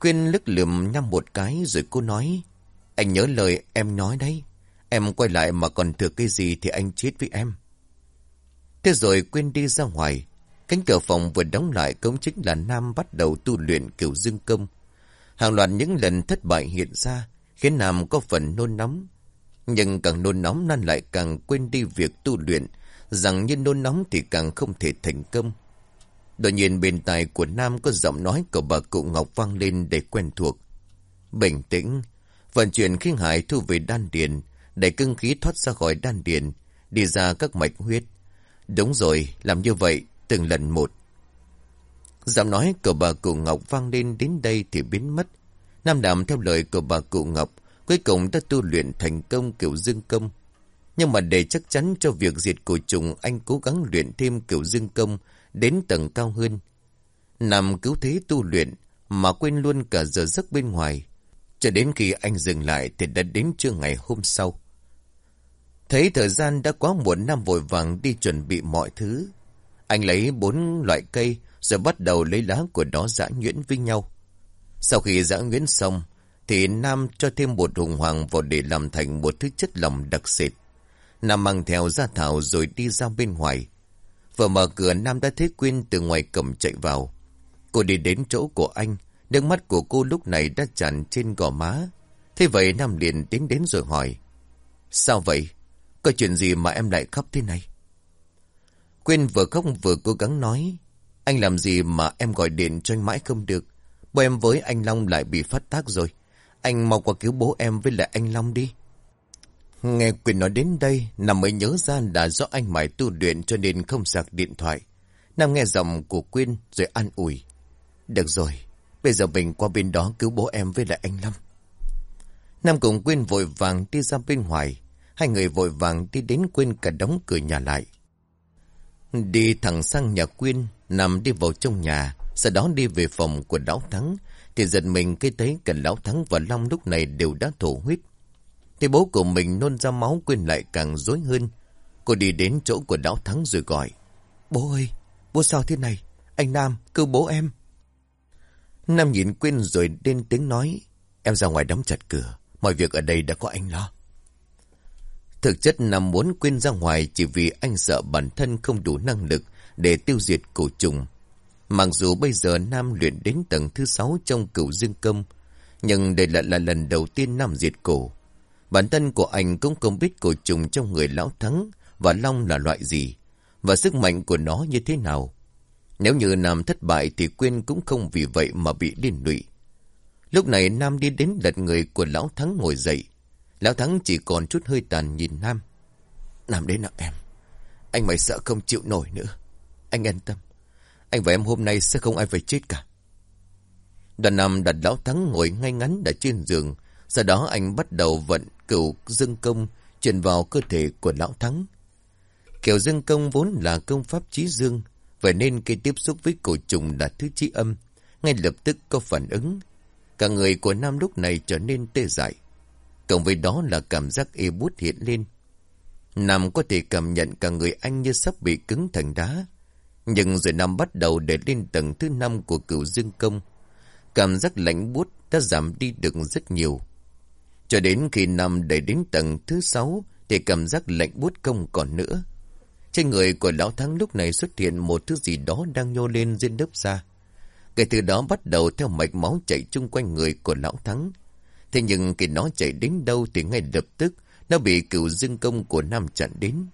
Quyên lức lườm nhăm một cái rồi cô nói. Anh nhớ lời em nói đấy. Em quay lại mà còn thừa cái gì thì anh chết với em. Thế rồi quên đi ra ngoài. Cánh cửa phòng vừa đóng lại cũng chính là Nam bắt đầu tu luyện kiểu dương công. Hàng loạt những lần thất bại hiện ra, khiến Nam có phần nôn nóng. Nhưng càng nôn nóng, Nam lại càng quên đi việc tu luyện rằng như nôn nóng thì càng không thể thành công. Đột nhiên bên tai của Nam có giọng nói của bà cụ Ngọc vang lên để quen thuộc. Bình tĩnh. Vận chuyển khí hải thu về đan điền. để cưng khí thoát ra khỏi đan điền. Đi ra các mạch huyết. Đúng rồi, làm như vậy, từng lần một. Giọng nói của bà cụ Ngọc vang lên đến đây thì biến mất. Nam Đàm theo lời của bà cụ Ngọc, cuối cùng đã tu luyện thành công kiểu dương công. Nhưng mà để chắc chắn cho việc diệt cổ trùng, anh cố gắng luyện thêm kiểu dương công đến tầng cao hơn. Nằm cứu thế tu luyện mà quên luôn cả giờ giấc bên ngoài. Cho đến khi anh dừng lại thì đã đến trưa ngày hôm sau. Thấy thời gian đã quá muộn Nam vội vàng đi chuẩn bị mọi thứ. Anh lấy bốn loại cây rồi bắt đầu lấy lá của nó giã nhuyễn với nhau. Sau khi giã nhuyễn xong thì Nam cho thêm bột hùng hoàng vào để làm thành một thứ chất lỏng đặc sệt. Nam mang theo ra thảo rồi đi ra bên ngoài. Vừa mở cửa Nam đã thấy Quyên từ ngoài cổng chạy vào. Cô đi đến chỗ của anh, nước mắt của cô lúc này đã tràn trên gò má. Thế vậy Nam liền tiến đến rồi hỏi. Sao vậy? Có chuyện gì mà em lại khóc thế này? Quyên vừa khóc vừa cố gắng nói. Anh làm gì mà em gọi điện cho anh mãi không được. Bố em với anh Long lại bị phát tác rồi. Anh mau qua cứu bố em với lại anh Long đi. Nghe Quyên nói đến đây, Nam mới nhớ ra là do anh mãi tu luyện cho nên không sạc điện thoại. Nam nghe giọng của Quyên rồi an ủi. Được rồi, bây giờ mình qua bên đó cứu bố em với lại anh Lâm. Nam cùng Quyên vội vàng đi ra bên ngoài. Hai người vội vàng đi đến quên cả đóng cửa nhà lại. Đi thẳng sang nhà Quyên, nằm đi vào trong nhà, sau đó đi về phòng của Lão Thắng, thì giật mình cái thấy cả Lão Thắng và Long lúc này đều đã thổ huyết. Thì bố của mình nôn ra máu Quyên lại càng rối hơn. Cô đi đến chỗ của Lão Thắng rồi gọi. Bố ơi, bố sao thế này? Anh Nam, cứu bố em. Nam nhìn Quyên rồi lên tiếng nói. Em ra ngoài đóng chặt cửa, mọi việc ở đây đã có anh lo. Thực chất Nam muốn quên ra ngoài chỉ vì anh sợ bản thân không đủ năng lực để tiêu diệt cổ trùng. Mặc dù bây giờ Nam luyện đến tầng thứ sáu trong cửu dương công, nhưng đây lại là lần đầu tiên Nam diệt cổ. Bản thân của anh cũng không biết cổ trùng trong người lão thắng và long là loại gì, và sức mạnh của nó như thế nào. Nếu như Nam thất bại thì Quyên cũng không vì vậy mà bị liên lụy. Lúc này Nam đi đến lật người của lão thắng ngồi dậy. Lão thắng chỉ còn chút hơi tàn nhìn Nam. Nam đến nặng em. Anh mày sợ không chịu nổi nữa. Anh yên tâm. Anh và em hôm nay sẽ không ai phải chết cả. Đoàn Nam đặt lão thắng ngồi ngay ngắn đã trên giường. Sau đó anh bắt đầu vận cửu dương công truyền vào cơ thể của lão thắng. Kiểu dương công vốn là công pháp trí dương. Vậy nên khi tiếp xúc với cổ trùng là thứ trí âm. Ngay lập tức có phản ứng. Cả người của Nam lúc này trở nên tê dại. Cộng với đó là cảm giác e ê bút hiện lên. Nam có thể cảm nhận cả người anh như sắp bị cứng thành đá. Nhưng rồi Nam bắt đầu để lên tầng thứ năm của cửu dương công. Cảm giác lạnh bút đã giảm đi được rất nhiều. Cho đến khi Nam đẩy đến tầng thứ sáu thì cảm giác lạnh bút không còn nữa. Trên người của Lão Thắng lúc này xuất hiện một thứ gì đó đang nhô lên trên lớp da. Kể từ đó bắt đầu theo mạch máu chạy chung quanh người của Lão Thắng. Thế nhưng khi nó chạy đến đâu thì ngay lập tức, nó bị cựu dương công của Nam chặn đến.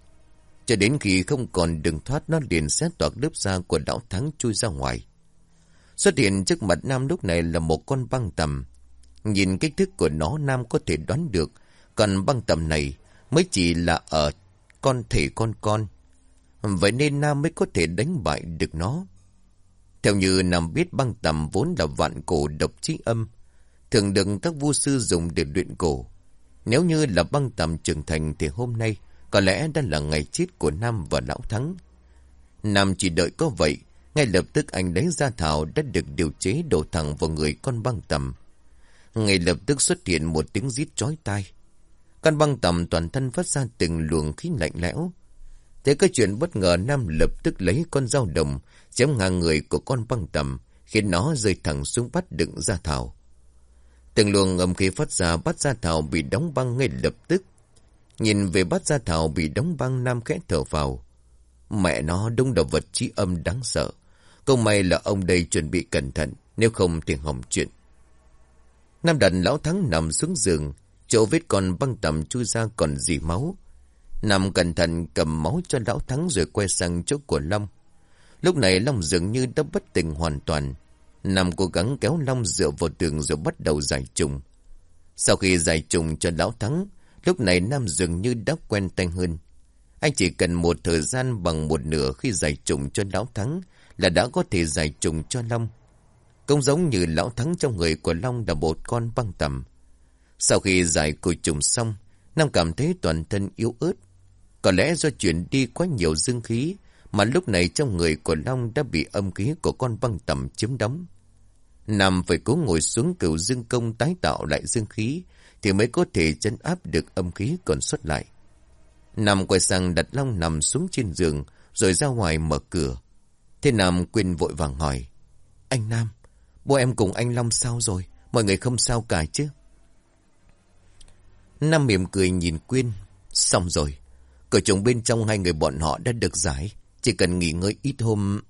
Cho đến khi không còn đường thoát, nó liền xét toạc lớp da của Lão Thắng chui ra ngoài. Xuất hiện trước mặt Nam lúc này là một con băng tầm. Nhìn kích thước của nó, Nam có thể đoán được. Còn băng tầm này mới chỉ là ở con thể con con. Vậy nên Nam mới có thể đánh bại được nó. Theo như Nam biết, băng tầm vốn là vạn cổ độc trí âm. Thường được các vua sư dùng để luyện cổ. Nếu như là băng tầm trưởng thành thì hôm nay có lẽ đã là ngày chết của Nam và Lão Thắng. Nam chỉ đợi có vậy, ngay lập tức anh lấy ra thảo đã được điều chế đổ thẳng vào người con băng tầm. Ngay lập tức xuất hiện một tiếng rít chói tai. Con băng tầm toàn thân phát ra từng luồng khí lạnh lẽo. Thế cái chuyện bất ngờ Nam lập tức lấy con dao đồng chém ngang người của con băng tầm, khiến nó rơi thẳng xuống bắt đựng ra thảo. Từng luồng âm khí phát ra bắt ra thảo bị đóng băng ngay lập tức. Nhìn về bắt ra thảo bị đóng băng Nam khẽ thở vào. Mẹ nó đông đầu vật trí âm đáng sợ. Câu may là ông đây chuẩn bị cẩn thận, nếu không thì hỏng chuyện. Nam đặt lão thắng nằm xuống giường, chỗ vết con băng tầm chui ra còn dì máu. Nam cẩn thận cầm máu cho lão thắng rồi quay sang chỗ của Long. Lúc này Long dường như đã bất tỉnh hoàn toàn. Nam cố gắng kéo Long dựa vào tường rồi bắt đầu giải trùng. Sau khi giải trùng cho lão thắng, lúc này Nam dường như đã quen tay hơn. Anh chỉ cần một thời gian bằng một nửa khi giải trùng cho lão thắng là đã có thể giải trùng cho Long. Cũng giống như lão thắng trong người của Long là một con băng tầm. Sau khi giải cùi trùng xong, Nam cảm thấy toàn thân yếu ớt. Có lẽ do chuyển đi quá nhiều dương khí, mà lúc này trong người của Long đã bị âm khí của con băng tầm chiếm đóng. Nam phải cố ngồi xuống cửu dương công tái tạo lại dương khí, thì mới có thể chấn áp được âm khí còn xuất lại. Nam quay sang đặt Long nằm xuống trên giường, rồi ra ngoài mở cửa. Thế Nam quên vội vàng hỏi. Anh Nam, bố em cùng anh Long sao rồi? Mọi người không sao cả chứ? Nam mỉm cười nhìn Quyên. Xong rồi. Cửa chồng bên trong hai người bọn họ đã được giải. Chỉ cần nghỉ ngơi ít hôm.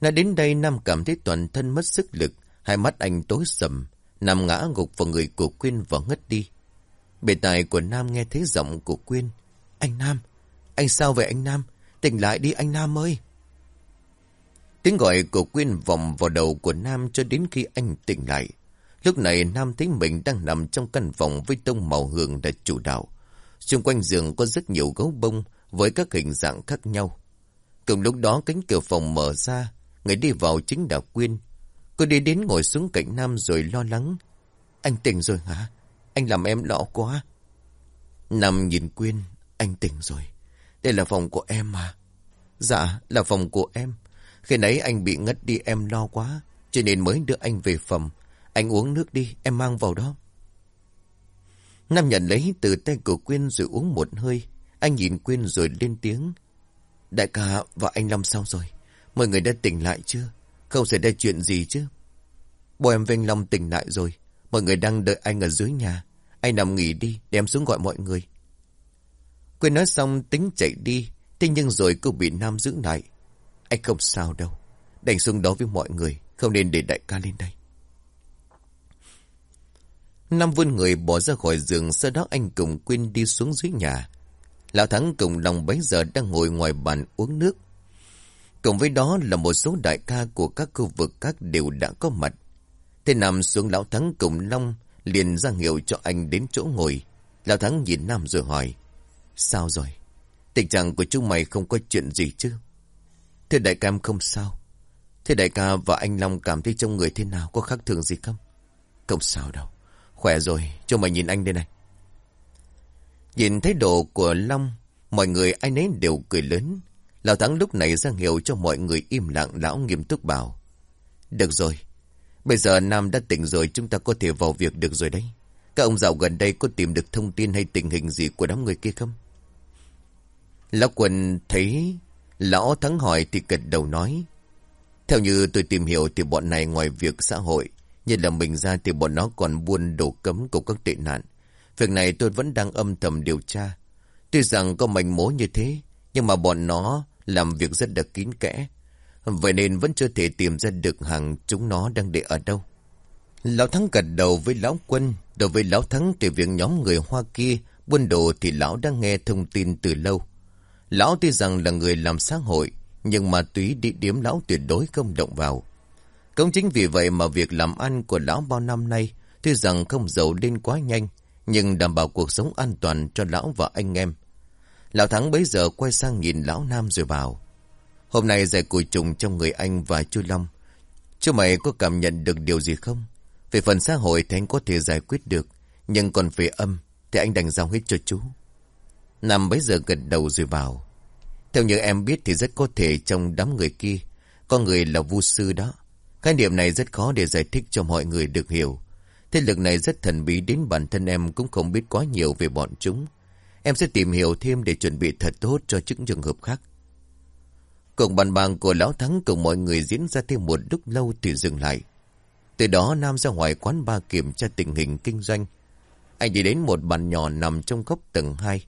Nói đến đây Nam cảm thấy toàn thân mất sức lực. Hai mắt anh tối sầm. Nam ngã gục vào người của Quyên và ngất đi. Bề tài của Nam nghe thấy giọng của Quyên. Anh Nam, anh sao vậy anh Nam? Tỉnh lại đi anh Nam ơi. Tiếng gọi của Quyên vòng vào đầu của Nam cho đến khi anh tỉnh lại. Lúc này Nam thấy mình đang nằm trong căn phòng với tông màu hường đã chủ đạo. Xung quanh giường có rất nhiều gấu bông với các hình dạng khác nhau. Cùng lúc đó cánh cửa phòng mở ra, người đi vào chính là Quyên. Cô đi đến ngồi xuống cạnh Nam rồi lo lắng. Anh tỉnh rồi hả? Anh làm em lọ quá. Nam nhìn Quyên, anh tỉnh rồi. Đây là phòng của em mà. Dạ, là phòng của em. Khi nãy anh bị ngất đi em lo quá, cho nên mới đưa anh về phòng. Anh uống nước đi, em mang vào đó. Nam nhận lấy từ tay của Quyên rồi uống một hơi. Anh nhìn quên rồi lên tiếng. Đại ca và anh Long sao rồi? Mọi người đã tỉnh lại chưa? Không xảy ra chuyện gì chứ? Bố em Vinh Long tỉnh lại rồi. Mọi người đang đợi anh ở dưới nhà. Anh nằm nghỉ đi, đem xuống gọi mọi người. Quyên nói xong tính chạy đi. Thế nhưng rồi cô bị Nam giữ lại. Anh không sao đâu. Đành xuống đó với mọi người. Không nên để đại ca lên đây. Nam vươn người bỏ ra khỏi giường, sau đó anh cùng Quyên đi xuống dưới nhà. Lão Thắng cùng đồng bấy giờ đang ngồi ngoài bàn uống nước. Cùng với đó là một số đại ca của các khu vực khác đều đã có mặt. Thế Nam xuống Lão Thắng cùng Long liền ra hiệu cho anh đến chỗ ngồi. Lão Thắng nhìn Nam rồi hỏi. Sao rồi? Tình trạng của chúng mày không có chuyện gì chứ? Thế đại ca em không sao. Thế đại ca và anh Long cảm thấy trong người thế nào? Có khác thường gì không? Không sao đâu. Khỏe rồi, cho mày nhìn anh đây này. Nhìn thấy đồ của Long, mọi người ai nấy đều cười lớn. Lão Thắng lúc này ra hiệu cho mọi người im lặng lão nghiêm túc bảo. Được rồi, bây giờ Nam đã tỉnh rồi chúng ta có thể vào việc được rồi đấy. Các ông dạo gần đây có tìm được thông tin hay tình hình gì của đám người kia không? Lão Quân thấy Lão Thắng hỏi thì gật đầu nói. Theo như tôi tìm hiểu thì bọn này ngoài việc xã hội như là mình ra thì bọn nó còn buôn đồ cấm của các tệ nạn. Việc này tôi vẫn đang âm thầm điều tra. Tuy rằng có manh mối như thế, nhưng mà bọn nó làm việc rất đặc kín kẽ. Vậy nên vẫn chưa thể tìm ra được hàng chúng nó đang để ở đâu. Lão Thắng gật đầu với Lão Quân. Đối với Lão Thắng thì việc nhóm người Hoa kia buôn đồ thì Lão đã nghe thông tin từ lâu. Lão tuy rằng là người làm xã hội, nhưng mà túy địa điểm Lão tuyệt đối không động vào. Cũng chính vì vậy mà việc làm ăn của lão bao năm nay tuy rằng không giàu lên quá nhanh, nhưng đảm bảo cuộc sống an toàn cho lão và anh em. Lão Thắng bấy giờ quay sang nhìn lão Nam rồi bảo. Hôm nay giải cùi trùng trong người anh và chú Long. Chú mày có cảm nhận được điều gì không? Về phần xã hội thì anh có thể giải quyết được, nhưng còn về âm thì anh đành giao hết cho chú. Nam bấy giờ gật đầu rồi bảo. Theo như em biết thì rất có thể trong đám người kia, có người là vu sư đó. Khái niệm này rất khó để giải thích cho mọi người được hiểu. Thế lực này rất thần bí đến bản thân em cũng không biết quá nhiều về bọn chúng. Em sẽ tìm hiểu thêm để chuẩn bị thật tốt cho những trường hợp khác. Cuộc bàn bàng của Lão Thắng cùng mọi người diễn ra thêm một lúc lâu thì dừng lại. Từ đó Nam ra ngoài quán ba kiểm tra tình hình kinh doanh. Anh đi đến một bàn nhỏ nằm trong góc tầng 2.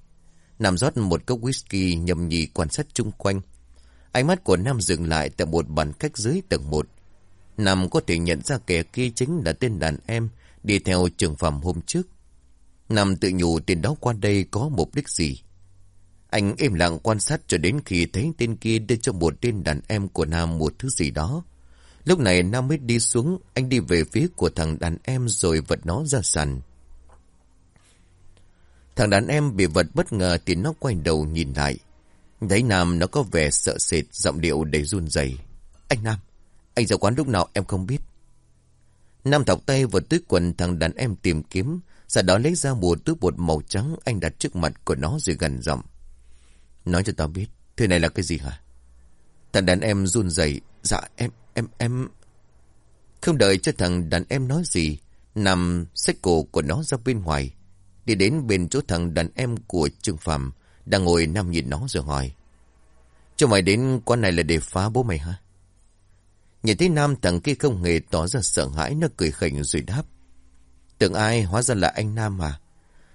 Nam rót một cốc whisky nhầm nhì quan sát chung quanh. Ánh mắt của Nam dừng lại tại một bàn cách dưới tầng 1. Nam có thể nhận ra kẻ kia chính là tên đàn em đi theo trường phẩm hôm trước. Nam tự nhủ tên đó qua đây có mục đích gì. Anh im lặng quan sát cho đến khi thấy tên kia đưa cho một tên đàn em của Nam một thứ gì đó. Lúc này Nam mới đi xuống, anh đi về phía của thằng đàn em rồi vật nó ra sàn. Thằng đàn em bị vật bất ngờ thì nó quay đầu nhìn lại. Thấy Nam nó có vẻ sợ sệt, giọng điệu đầy run rẩy. Anh Nam, anh ra quán lúc nào em không biết. Nam thọc tay vào túi quần thằng đàn em tìm kiếm, sau đó lấy ra một túi bột màu trắng anh đặt trước mặt của nó rồi gần giọng. Nói cho tao biết, thứ này là cái gì hả? Thằng đàn em run rẩy, dạ em, em, em... Không đợi cho thằng đàn em nói gì, nằm xách cổ của nó ra bên ngoài, đi đến bên chỗ thằng đàn em của Trương Phạm, đang ngồi nằm nhìn nó rồi hỏi. Cho mày đến quán này là để phá bố mày hả? Nhìn thấy Nam thằng kia không hề tỏ ra sợ hãi Nó cười khỉnh rồi đáp. Tưởng ai? Hóa ra là anh Nam à?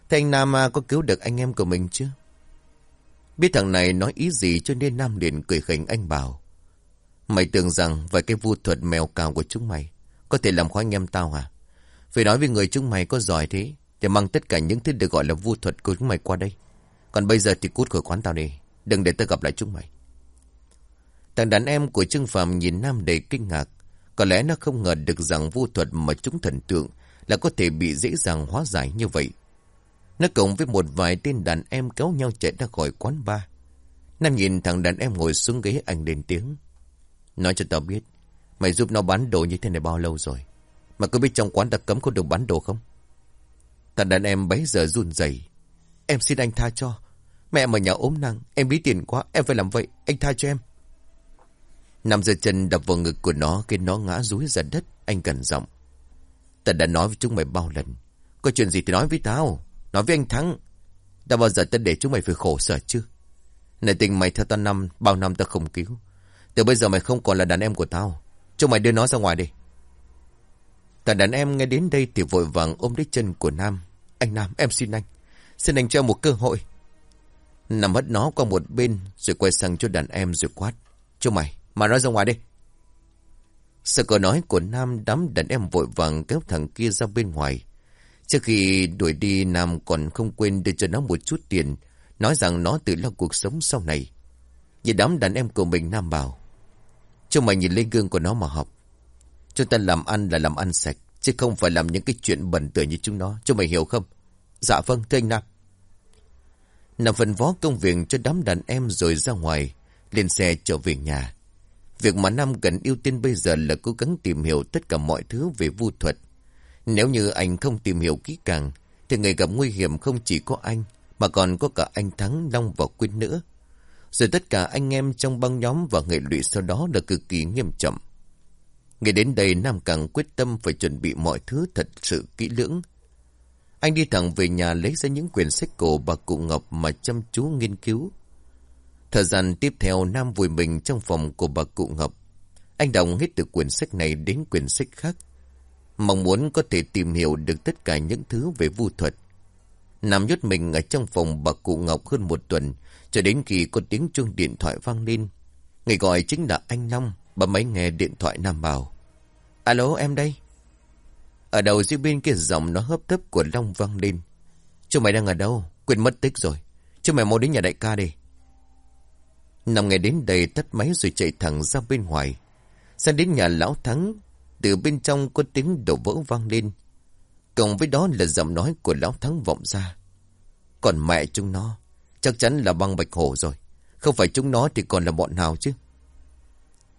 Thế anh Nam à, có cứu được anh em của mình chứ? Biết thằng này nói ý gì cho nên Nam liền cười khỉnh anh bảo. Mày tưởng rằng vài cái vu thuật mèo cào của chúng mày Có thể làm khó anh em tao à? Phải nói với người chúng mày có giỏi thế Thì mang tất cả những thứ được gọi là vu thuật của chúng mày qua đây. Còn bây giờ thì cút khỏi quán tao đi Đừng để tao gặp lại chúng mày. Thằng đàn em của Trương Phạm nhìn Nam đầy kinh ngạc. Có lẽ nó không ngờ được rằng vô thuật mà chúng thần tượng là có thể bị dễ dàng hóa giải như vậy. Nó cộng với một vài tên đàn em kéo nhau chạy ra khỏi quán bar. Nam nhìn thằng đàn em ngồi xuống ghế anh lên tiếng. Nói cho tao biết, mày giúp nó bán đồ như thế này bao lâu rồi? Mà có biết trong quán ta cấm có được bán đồ không? Thằng đàn em bấy giờ run rẩy Em xin anh tha cho. Mẹ mà nhà ốm nặng, em bí tiền quá, em phải làm vậy, anh tha cho em. Nằm giơ chân đập vào ngực của nó Khiến nó ngã rúi ra đất. Anh cần giọng. Ta đã nói với chúng mày bao lần. Có chuyện gì thì nói với tao. Nói với anh Thắng. Đã bao giờ ta để chúng mày phải khổ sở chứ? Này tình mày, theo tao năm, Bao năm ta không cứu. Từ bây giờ mày không còn là đàn em của tao. Chúng mày đưa nó ra ngoài đi. Thằng đàn em nghe đến đây thì vội vàng ôm lấy chân của Nam. Anh Nam, em xin anh. Xin anh cho một cơ hội. Nằm hất nó qua một bên, Rồi quay sang cho đàn em rồi quát. Chúng mày mà nói ra ngoài đi. Sự cờ nói của Nam đám đàn em vội vàng kéo thằng kia ra bên ngoài. Trước khi đuổi đi, Nam còn không quên đưa cho nó một chút tiền. Nói rằng nó tự lo cuộc sống sau này. Nhìn đám đàn em của mình, Nam bảo. Chúng mày nhìn lên gương của nó mà học. Chúng ta làm ăn là làm ăn sạch. Chứ không phải làm những cái chuyện bẩn tựa như chúng nó. Chúng mày hiểu không? Dạ vâng thưa anh Nam. Nam phân vó công việc cho đám đàn em rồi ra ngoài. Lên xe trở về nhà. Việc mà Nam cần ưu tiên bây giờ là cố gắng tìm hiểu tất cả mọi thứ về vu thuật. Nếu như anh không tìm hiểu kỹ càng, thì người gặp nguy hiểm không chỉ có anh, mà còn có cả anh Thắng, Long và Quyên nữa. Rồi tất cả anh em trong băng nhóm và hệ lụy sau đó là cực kỳ nghiêm trọng. Ngày đến đây Nam càng quyết tâm phải chuẩn bị mọi thứ thật sự kỹ lưỡng. Anh đi thẳng về nhà lấy ra những quyển sách cổ bà cụ Ngọc mà chăm chú nghiên cứu. Thời gian tiếp theo Nam vùi mình trong phòng của bà cụ Ngọc. Anh đọc hết từ quyển sách này đến quyển sách khác. Mong muốn có thể tìm hiểu được tất cả những thứ về vu thuật. Nam nhốt mình ở trong phòng bà cụ Ngọc hơn một tuần, cho đến khi có tiếng chuông điện thoại vang lên. Người gọi chính là anh Long, bà máy nghe điện thoại Nam bảo. Alo em đây. Ở đầu dưới bên kia giọng nó hấp tấp của Long vang lên. Chú mày đang ở đâu? Quên mất tích rồi. Chú mày mau đến nhà đại ca đi. Nằm nghe đến đây tắt máy rồi chạy thẳng ra bên ngoài. Sang đến nhà lão thắng, từ bên trong có tiếng đổ vỡ vang lên. Cộng với đó là giọng nói của lão thắng vọng ra. Còn mẹ chúng nó, chắc chắn là băng bạch hổ rồi. Không phải chúng nó thì còn là bọn nào chứ.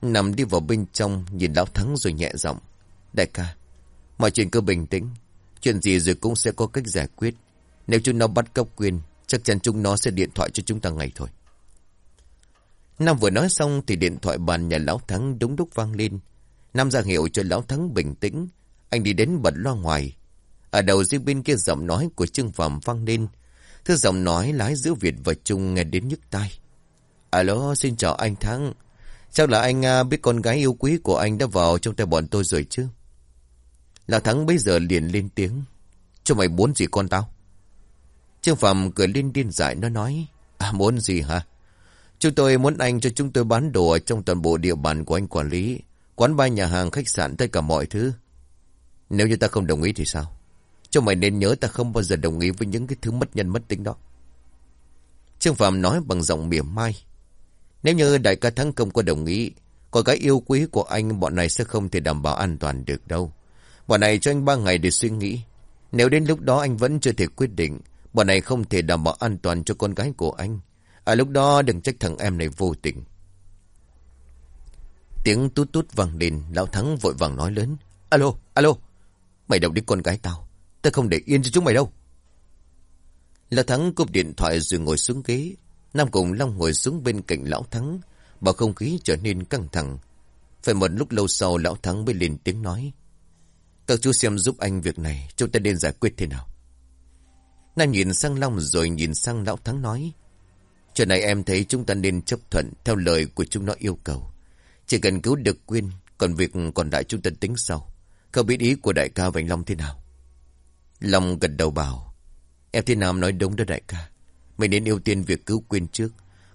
Nằm đi vào bên trong, nhìn lão thắng rồi nhẹ giọng. Đại ca, mọi chuyện cứ bình tĩnh. Chuyện gì rồi cũng sẽ có cách giải quyết. Nếu chúng nó bắt cóc quyền, chắc chắn chúng nó sẽ điện thoại cho chúng ta ngay thôi. Nam vừa nói xong thì điện thoại bàn nhà Lão Thắng đúng đúc vang lên. Nam ra hiệu cho Lão Thắng bình tĩnh. Anh đi đến bật loa ngoài. Ở đầu dưới bên kia giọng nói của Trương Phạm vang lên. Thứ giọng nói lái giữa Việt và Trung nghe đến nhức tai. Alo, xin chào anh Thắng. Chắc là anh à, biết con gái yêu quý của anh đã vào trong tay bọn tôi rồi chứ? Lão Thắng bây giờ liền lên tiếng. Cho mày muốn gì con tao? Trương Phạm cười lên điên dại nó nói. À, muốn gì hả? Chúng tôi muốn anh cho chúng tôi bán đồ ở trong toàn bộ địa bàn của anh quản lý. Quán bar nhà hàng, khách sạn, tất cả mọi thứ. Nếu như ta không đồng ý thì sao? Cho mày nên nhớ ta không bao giờ đồng ý với những cái thứ mất nhân mất tính đó. Trương Phạm nói bằng giọng mỉa mai. Nếu như đại ca Thắng công có đồng ý, Còn cái yêu quý của anh bọn này sẽ không thể đảm bảo an toàn được đâu. Bọn này cho anh ba ngày để suy nghĩ. Nếu đến lúc đó anh vẫn chưa thể quyết định, bọn này không thể đảm bảo an toàn cho con gái của anh. À lúc đó đừng trách thằng em này vô tình. Tiếng tút tút vang lên, lão thắng vội vàng nói lớn. Alo, alo, mày động đến con gái tao. Tao không để yên cho chúng mày đâu. Lão thắng cúp điện thoại rồi ngồi xuống ghế. Nam cùng Long ngồi xuống bên cạnh lão thắng. Bầu không khí trở nên căng thẳng. Phải một lúc lâu sau lão thắng mới lên tiếng nói. Các chú xem giúp anh việc này, chúng ta nên giải quyết thế nào. Nam nhìn sang Long rồi nhìn sang lão thắng nói. Chuyện này em thấy chúng ta nên chấp thuận theo lời của chúng nó yêu cầu. Chỉ cần cứu được Quyên, còn việc còn lại chúng ta tính sau. Không biết ý của đại ca Vành Long thế nào. Long gật đầu bảo. Em thế nào nói đúng đó đại ca. Mình nên ưu tiên việc cứu Quyên trước.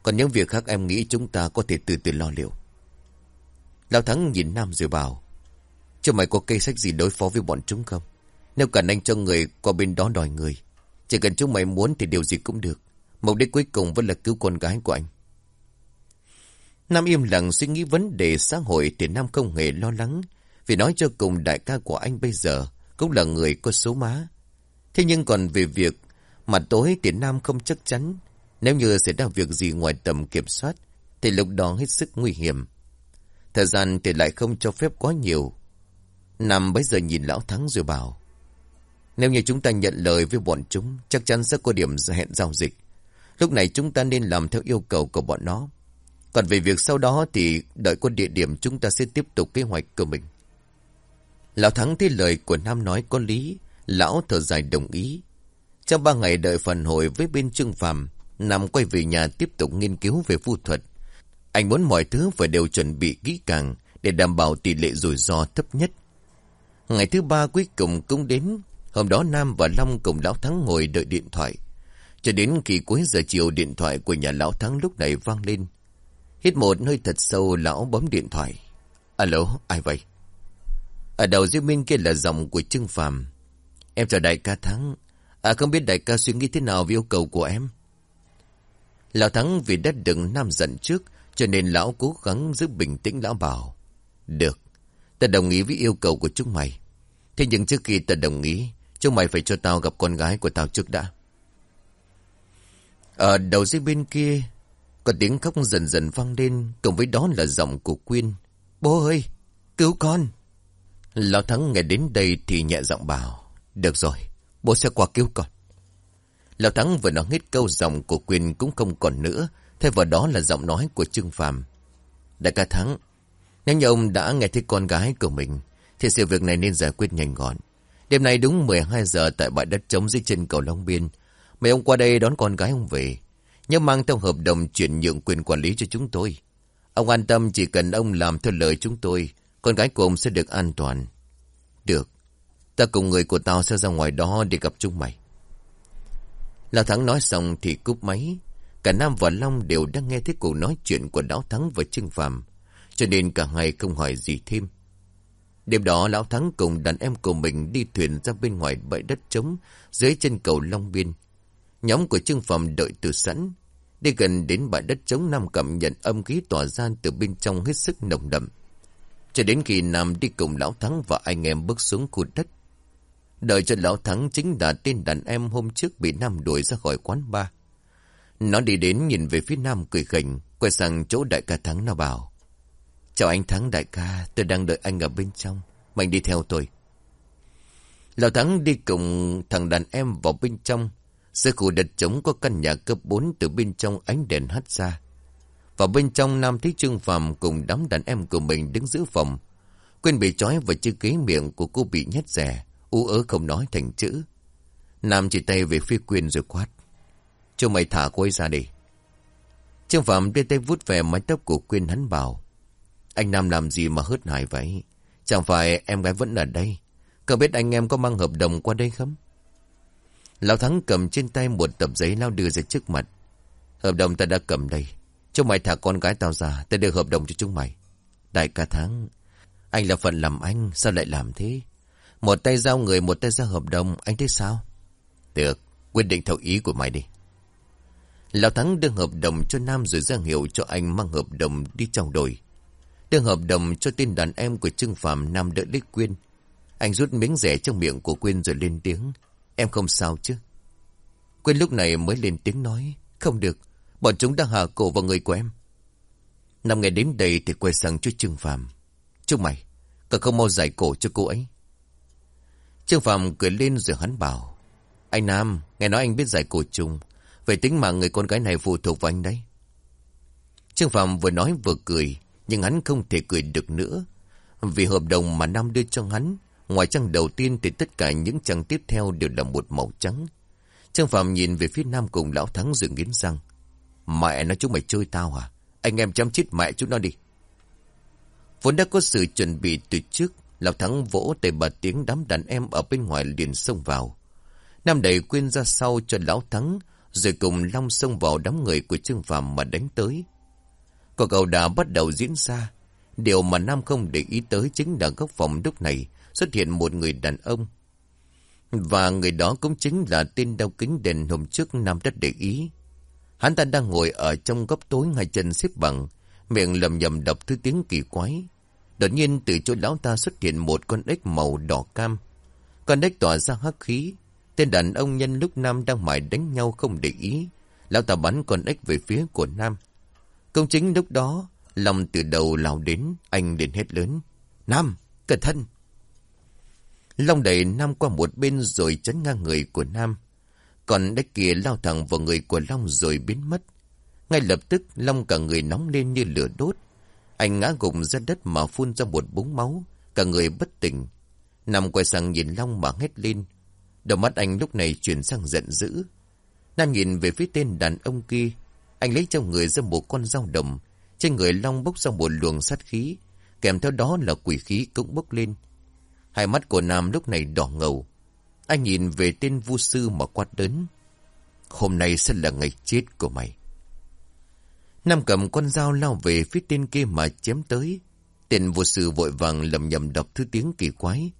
Còn những việc khác em nghĩ chúng ta có thể từ từ lo liệu. Lão Thắng nhìn Nam rồi bảo. Cho mày có cây sách gì đối phó với bọn chúng không? Nếu cần anh cho người qua bên đó đòi người. Chỉ cần chúng mày muốn thì điều gì cũng được. Mục đích cuối cùng vẫn là cứu con gái của anh. Nam im lặng suy nghĩ vấn đề xã hội thì Nam không hề lo lắng. Vì nói cho cùng đại ca của anh bây giờ cũng là người có số má. Thế nhưng còn về việc mà tối thì Nam không chắc chắn. Nếu như xảy ra việc gì ngoài tầm kiểm soát thì lúc đó hết sức nguy hiểm. Thời gian thì lại không cho phép quá nhiều. Nam bây giờ nhìn Lão Thắng rồi bảo. Nếu như chúng ta nhận lời với bọn chúng, chắc chắn sẽ có điểm hẹn giao dịch. Lúc này chúng ta nên làm theo yêu cầu của bọn nó. Còn về việc sau đó thì đợi quân địa điểm chúng ta sẽ tiếp tục kế hoạch của mình. Lão Thắng thấy lời của Nam nói có lý, lão thở dài đồng ý. Trong ba ngày đợi phần hồi với bên Trương Phàm, Nam quay về nhà tiếp tục nghiên cứu về phu thuật. Anh muốn mọi thứ phải đều chuẩn bị kỹ càng để đảm bảo tỷ lệ rủi ro thấp nhất. Ngày thứ ba cuối cùng cũng đến, hôm đó Nam và Long cùng Lão Thắng ngồi đợi điện thoại. Cho đến khi cuối giờ chiều điện thoại của nhà Lão Thắng lúc này vang lên. Hít một hơi thật sâu Lão bấm điện thoại. Alo, ai vậy? Ở đầu dưới bên kia là giọng của Trương Phàm. Em chào đại ca Thắng. À không biết đại ca suy nghĩ thế nào về yêu cầu của em? Lão Thắng vì đất đừng nam giận trước, cho nên lão cố gắng giữ bình tĩnh lão bảo. Được, ta đồng ý với yêu cầu của chúng mày. Thế nhưng trước khi ta đồng ý, chúng mày phải cho tao gặp con gái của tao trước đã. Ở đầu dây bên kia, có tiếng khóc dần dần vang lên, cùng với đó là giọng của Quyên. Bố ơi, cứu con! Lão Thắng nghe đến đây thì nhẹ giọng bảo. Được rồi, bố sẽ qua cứu con. Lão Thắng vừa nói hết câu giọng của Quyên cũng không còn nữa, thay vào đó là giọng nói của Trương Phàm. Đại ca Thắng, nếu như ông đã nghe thấy con gái của mình, thì sự việc này nên giải quyết nhanh gọn. Đêm nay đúng 12 giờ tại bãi đất trống dưới chân cầu Long Biên. Mấy ông qua đây đón con gái ông về. nhớ mang theo hợp đồng chuyển nhượng quyền quản lý cho chúng tôi. Ông an tâm chỉ cần ông làm theo lời chúng tôi, con gái của ông sẽ được an toàn. Được, ta cùng người của tao sẽ ra ngoài đó để gặp chúng mày. Lão Thắng nói xong thì cúp máy. Cả Nam và Long đều đang nghe thấy cuộc nói chuyện của Lão Thắng và Trương Phạm. Cho nên cả hai không hỏi gì thêm. Đêm đó Lão Thắng cùng đàn em của mình đi thuyền ra bên ngoài bãi đất trống dưới chân cầu Long Biên. Nhóm của Trương Phạm đợi từ sẵn. Đi gần đến bãi đất trống Nam cảm nhận âm khí tỏa ra từ bên trong hết sức nồng đậm. Cho đến khi Nam đi cùng Lão Thắng và anh em bước xuống khu đất. Đợi cho Lão Thắng chính là tên đàn em hôm trước bị Nam đuổi ra khỏi quán bar. Nó đi đến nhìn về phía Nam cười khỉnh, quay sang chỗ đại ca Thắng nó bảo. Chào anh Thắng đại ca, tôi đang đợi anh ở bên trong. mạnh đi theo tôi. Lão Thắng đi cùng thằng đàn em vào bên trong. Giữa khu đất trống có căn nhà cấp 4 từ bên trong ánh đèn hắt ra. và bên trong Nam thấy Trương Phạm cùng đám đàn em của mình đứng giữ phòng. quyên bị trói và chữ kế miệng của cô bị nhét rẻ, ú ớ không nói thành chữ. Nam chỉ tay về phía Quyên rồi quát. Cho mày thả cô ấy ra đi. Trương Phạm đưa tay vút về mái tóc của Quyên hắn bảo. Anh Nam làm gì mà hớt hải vậy? Chẳng phải em gái vẫn ở đây. Cậu biết anh em có mang hợp đồng qua đây không? Lão Thắng cầm trên tay một tập giấy lao đưa ra trước mặt. Hợp đồng ta đã cầm đây. Chúng mày thả con gái tao ra, ta đưa hợp đồng cho chúng mày. Đại ca Thắng, anh là phận làm anh, sao lại làm thế? Một tay giao người, một tay giao hợp đồng, anh thấy sao? Được, quyết định theo ý của mày đi. Lão Thắng đưa hợp đồng cho Nam rồi ra hiệu cho anh mang hợp đồng đi trao đổi. Đưa hợp đồng cho tên đàn em của Trương Phạm Nam đỡ lấy Quyên. Anh rút miếng rẻ trong miệng của Quyên rồi lên tiếng. Em không sao chứ? Quyên lúc này mới lên tiếng nói. Không được, bọn chúng đang hạ cổ vào người của em. Năm ngày đến đây thì quay sang cho Trương Phạm. Chúc mày, cậu không mau giải cổ cho cô ấy. Trương Phạm cười lên rồi hắn bảo. Anh Nam, nghe nói anh biết giải cổ chung. Vậy tính mạng người con gái này phụ thuộc vào anh đấy. Trương Phạm vừa nói vừa cười, nhưng hắn không thể cười được nữa. Vì hợp đồng mà Nam đưa cho hắn, ngoài trang đầu tiên thì tất cả những trang tiếp theo đều là một màu trắng. Trương Phạm nhìn về phía Nam cùng Lão Thắng rồi nghiến răng. Mẹ nó chúng mày chơi tao à? Anh em chăm chít mẹ chúng nó đi. Vốn đã có sự chuẩn bị từ trước, Lão Thắng vỗ tay bà tiếng đám đàn em ở bên ngoài liền xông vào. Nam đẩy Quyên ra sau cho Lão Thắng, rồi cùng long xông vào đám người của Trương Phạm mà đánh tới. Cuộc cầu đã bắt đầu diễn ra. Điều mà Nam không để ý tới chính là góc phòng lúc này xuất hiện một người đàn ông. Và người đó cũng chính là tên đeo kính đèn hôm trước Nam rất để ý. Hắn ta đang ngồi ở trong góc tối ngay chân xếp bằng, miệng lầm nhầm đọc thứ tiếng kỳ quái. Đột nhiên từ chỗ lão ta xuất hiện một con ếch màu đỏ cam. Con ếch tỏa ra hắc khí. Tên đàn ông nhân lúc Nam đang mải đánh nhau không để ý. Lão ta bắn con ếch về phía của Nam. Công chính lúc đó, lòng từ đầu lao đến, anh đến hết lớn. Nam, cẩn thân! Long đẩy Nam qua một bên rồi chấn ngang người của Nam. Còn đách kia lao thẳng vào người của Long rồi biến mất. Ngay lập tức, Long cả người nóng lên như lửa đốt. Anh ngã gục ra đất mà phun ra một búng máu. Cả người bất tỉnh. Nam quay sang nhìn Long mà hét lên. Đầu mắt anh lúc này chuyển sang giận dữ. Nam nhìn về phía tên đàn ông kia. Anh lấy trong người ra một con dao đồng. Trên người Long bốc ra một luồng sát khí. Kèm theo đó là quỷ khí cũng bốc lên. Hai mắt của Nam lúc này đỏ ngầu. Anh nhìn về tên vu sư mà quát đớn. Hôm nay sẽ là ngày chết của mày. Nam cầm con dao lao về phía tên kia mà chém tới. Tên vô sư vội vàng lầm nhầm đọc thứ tiếng kỳ quái.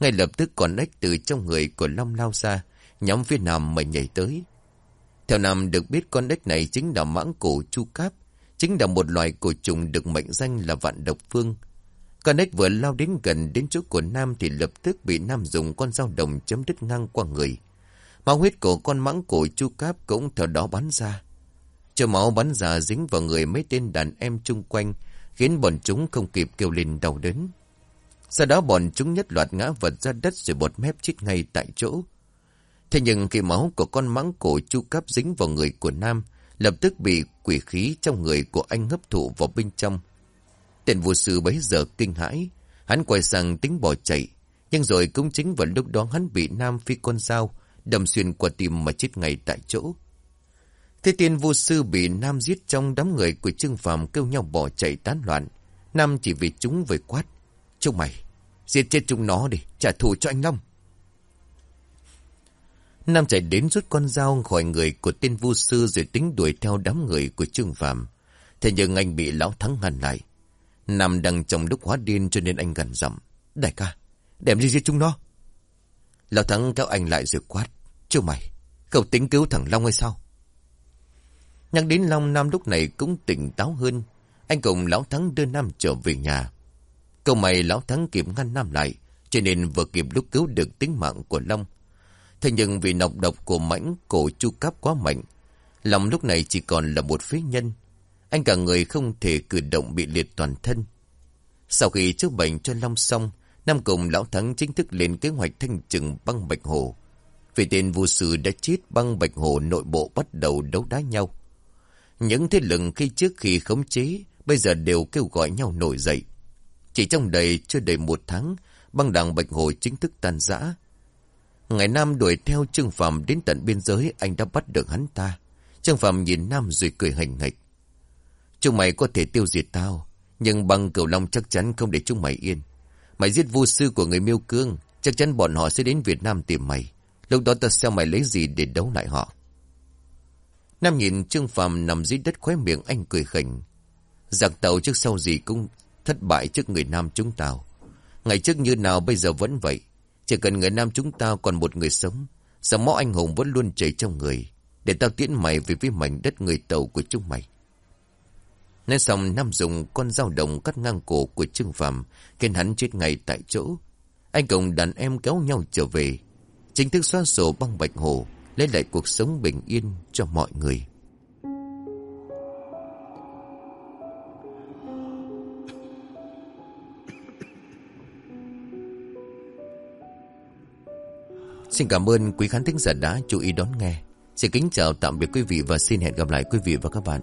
Ngay lập tức còn ếch từ trong người của Long lao ra, nhóm phía Nam mà nhảy tới. Theo Nam được biết con ếch này chính là mãng cổ chu cáp, chính là một loài cổ trùng được mệnh danh là vạn độc phương. Con ếch vừa lao đến gần đến chỗ của Nam thì lập tức bị Nam dùng con dao đồng chấm đứt ngang qua người. Máu huyết của con mãng cổ chu cáp cũng theo đó bắn ra. Cho máu bắn ra dính vào người mấy tên đàn em chung quanh, khiến bọn chúng không kịp kêu lên đau đớn. Sau đó bọn chúng nhất loạt ngã vật ra đất rồi bột mép chết ngay tại chỗ. Thế nhưng khi máu của con mãng cổ chu cáp dính vào người của Nam, lập tức bị quỷ khí trong người của anh hấp thụ vào bên trong. Tên vô sư bấy giờ kinh hãi, hắn quay sang tính bỏ chạy, nhưng rồi cũng chính vào lúc đó hắn bị Nam phi con dao, đâm xuyên qua tim mà chết ngay tại chỗ. Thế tiên vô sư bị Nam giết trong đám người của Trương Phàm kêu nhau bỏ chạy tán loạn. Nam chỉ vì chúng về quát. Chúng mày, giết chết chúng nó đi, trả thù cho anh Long. Nam chạy đến rút con dao khỏi người của tên vu sư rồi tính đuổi theo đám người của Trương Phàm. Thế nhưng anh bị lão thắng ngăn lại. Nam đang trong lúc hóa điên cho nên anh gần giọng. Đại ca, đem đi giết chúng nó. Lão thắng kéo anh lại rồi quát. Chú mày, cậu tính cứu thằng Long hay sao? Nhắc đến Long Nam lúc này cũng tỉnh táo hơn. Anh cùng Lão Thắng đưa Nam trở về nhà. Câu mày Lão Thắng kịp ngăn Nam lại, cho nên vừa kịp lúc cứu được tính mạng của Long. Thế nhưng vì nọc độc của mãnh cổ chu cáp quá mạnh, Long lúc này chỉ còn là một phế nhân. Anh cả người không thể cử động bị liệt toàn thân. Sau khi chữa bệnh cho Long xong, Nam cùng Lão Thắng chính thức lên kế hoạch thanh trừng băng Bạch Hồ. Vì tên vô sư đã chết băng Bạch Hồ nội bộ bắt đầu đấu đá nhau. Những thế lực khi trước khi khống chế, bây giờ đều kêu gọi nhau nổi dậy. Chỉ trong đầy chưa đầy một tháng, băng đảng Bạch Hồ chính thức tan rã. Ngày Nam đuổi theo Trương Phạm đến tận biên giới, anh đã bắt được hắn ta. Trương Phạm nhìn Nam rồi cười hành hạch. Chúng mày có thể tiêu diệt tao, nhưng băng cửu long chắc chắn không để chúng mày yên. Mày giết vô sư của người miêu cương, chắc chắn bọn họ sẽ đến Việt Nam tìm mày. Lúc đó ta xem mày lấy gì để đấu lại họ. Nam nhìn Trương Phàm nằm dưới đất khóe miệng anh cười khỉnh. Giặc tàu trước sau gì cũng thất bại trước người Nam chúng tao. Ngày trước như nào bây giờ vẫn vậy. Chỉ cần người Nam chúng tao còn một người sống, dòng máu anh hùng vẫn luôn chảy trong người. Để tao tiễn mày về với mảnh đất người tàu của chúng mày. Nói xong, Nam dùng con dao đồng cắt ngang cổ của Trương Phạm Khiến hắn chết ngay tại chỗ. Anh cùng đàn em kéo nhau trở về. Chính thức xóa sổ băng bạch hồ, Lấy lại cuộc sống bình yên cho mọi người. Xin cảm ơn quý khán thính giả đã chú ý đón nghe. Xin kính chào, tạm biệt quý vị và xin hẹn gặp lại quý vị và các bạn.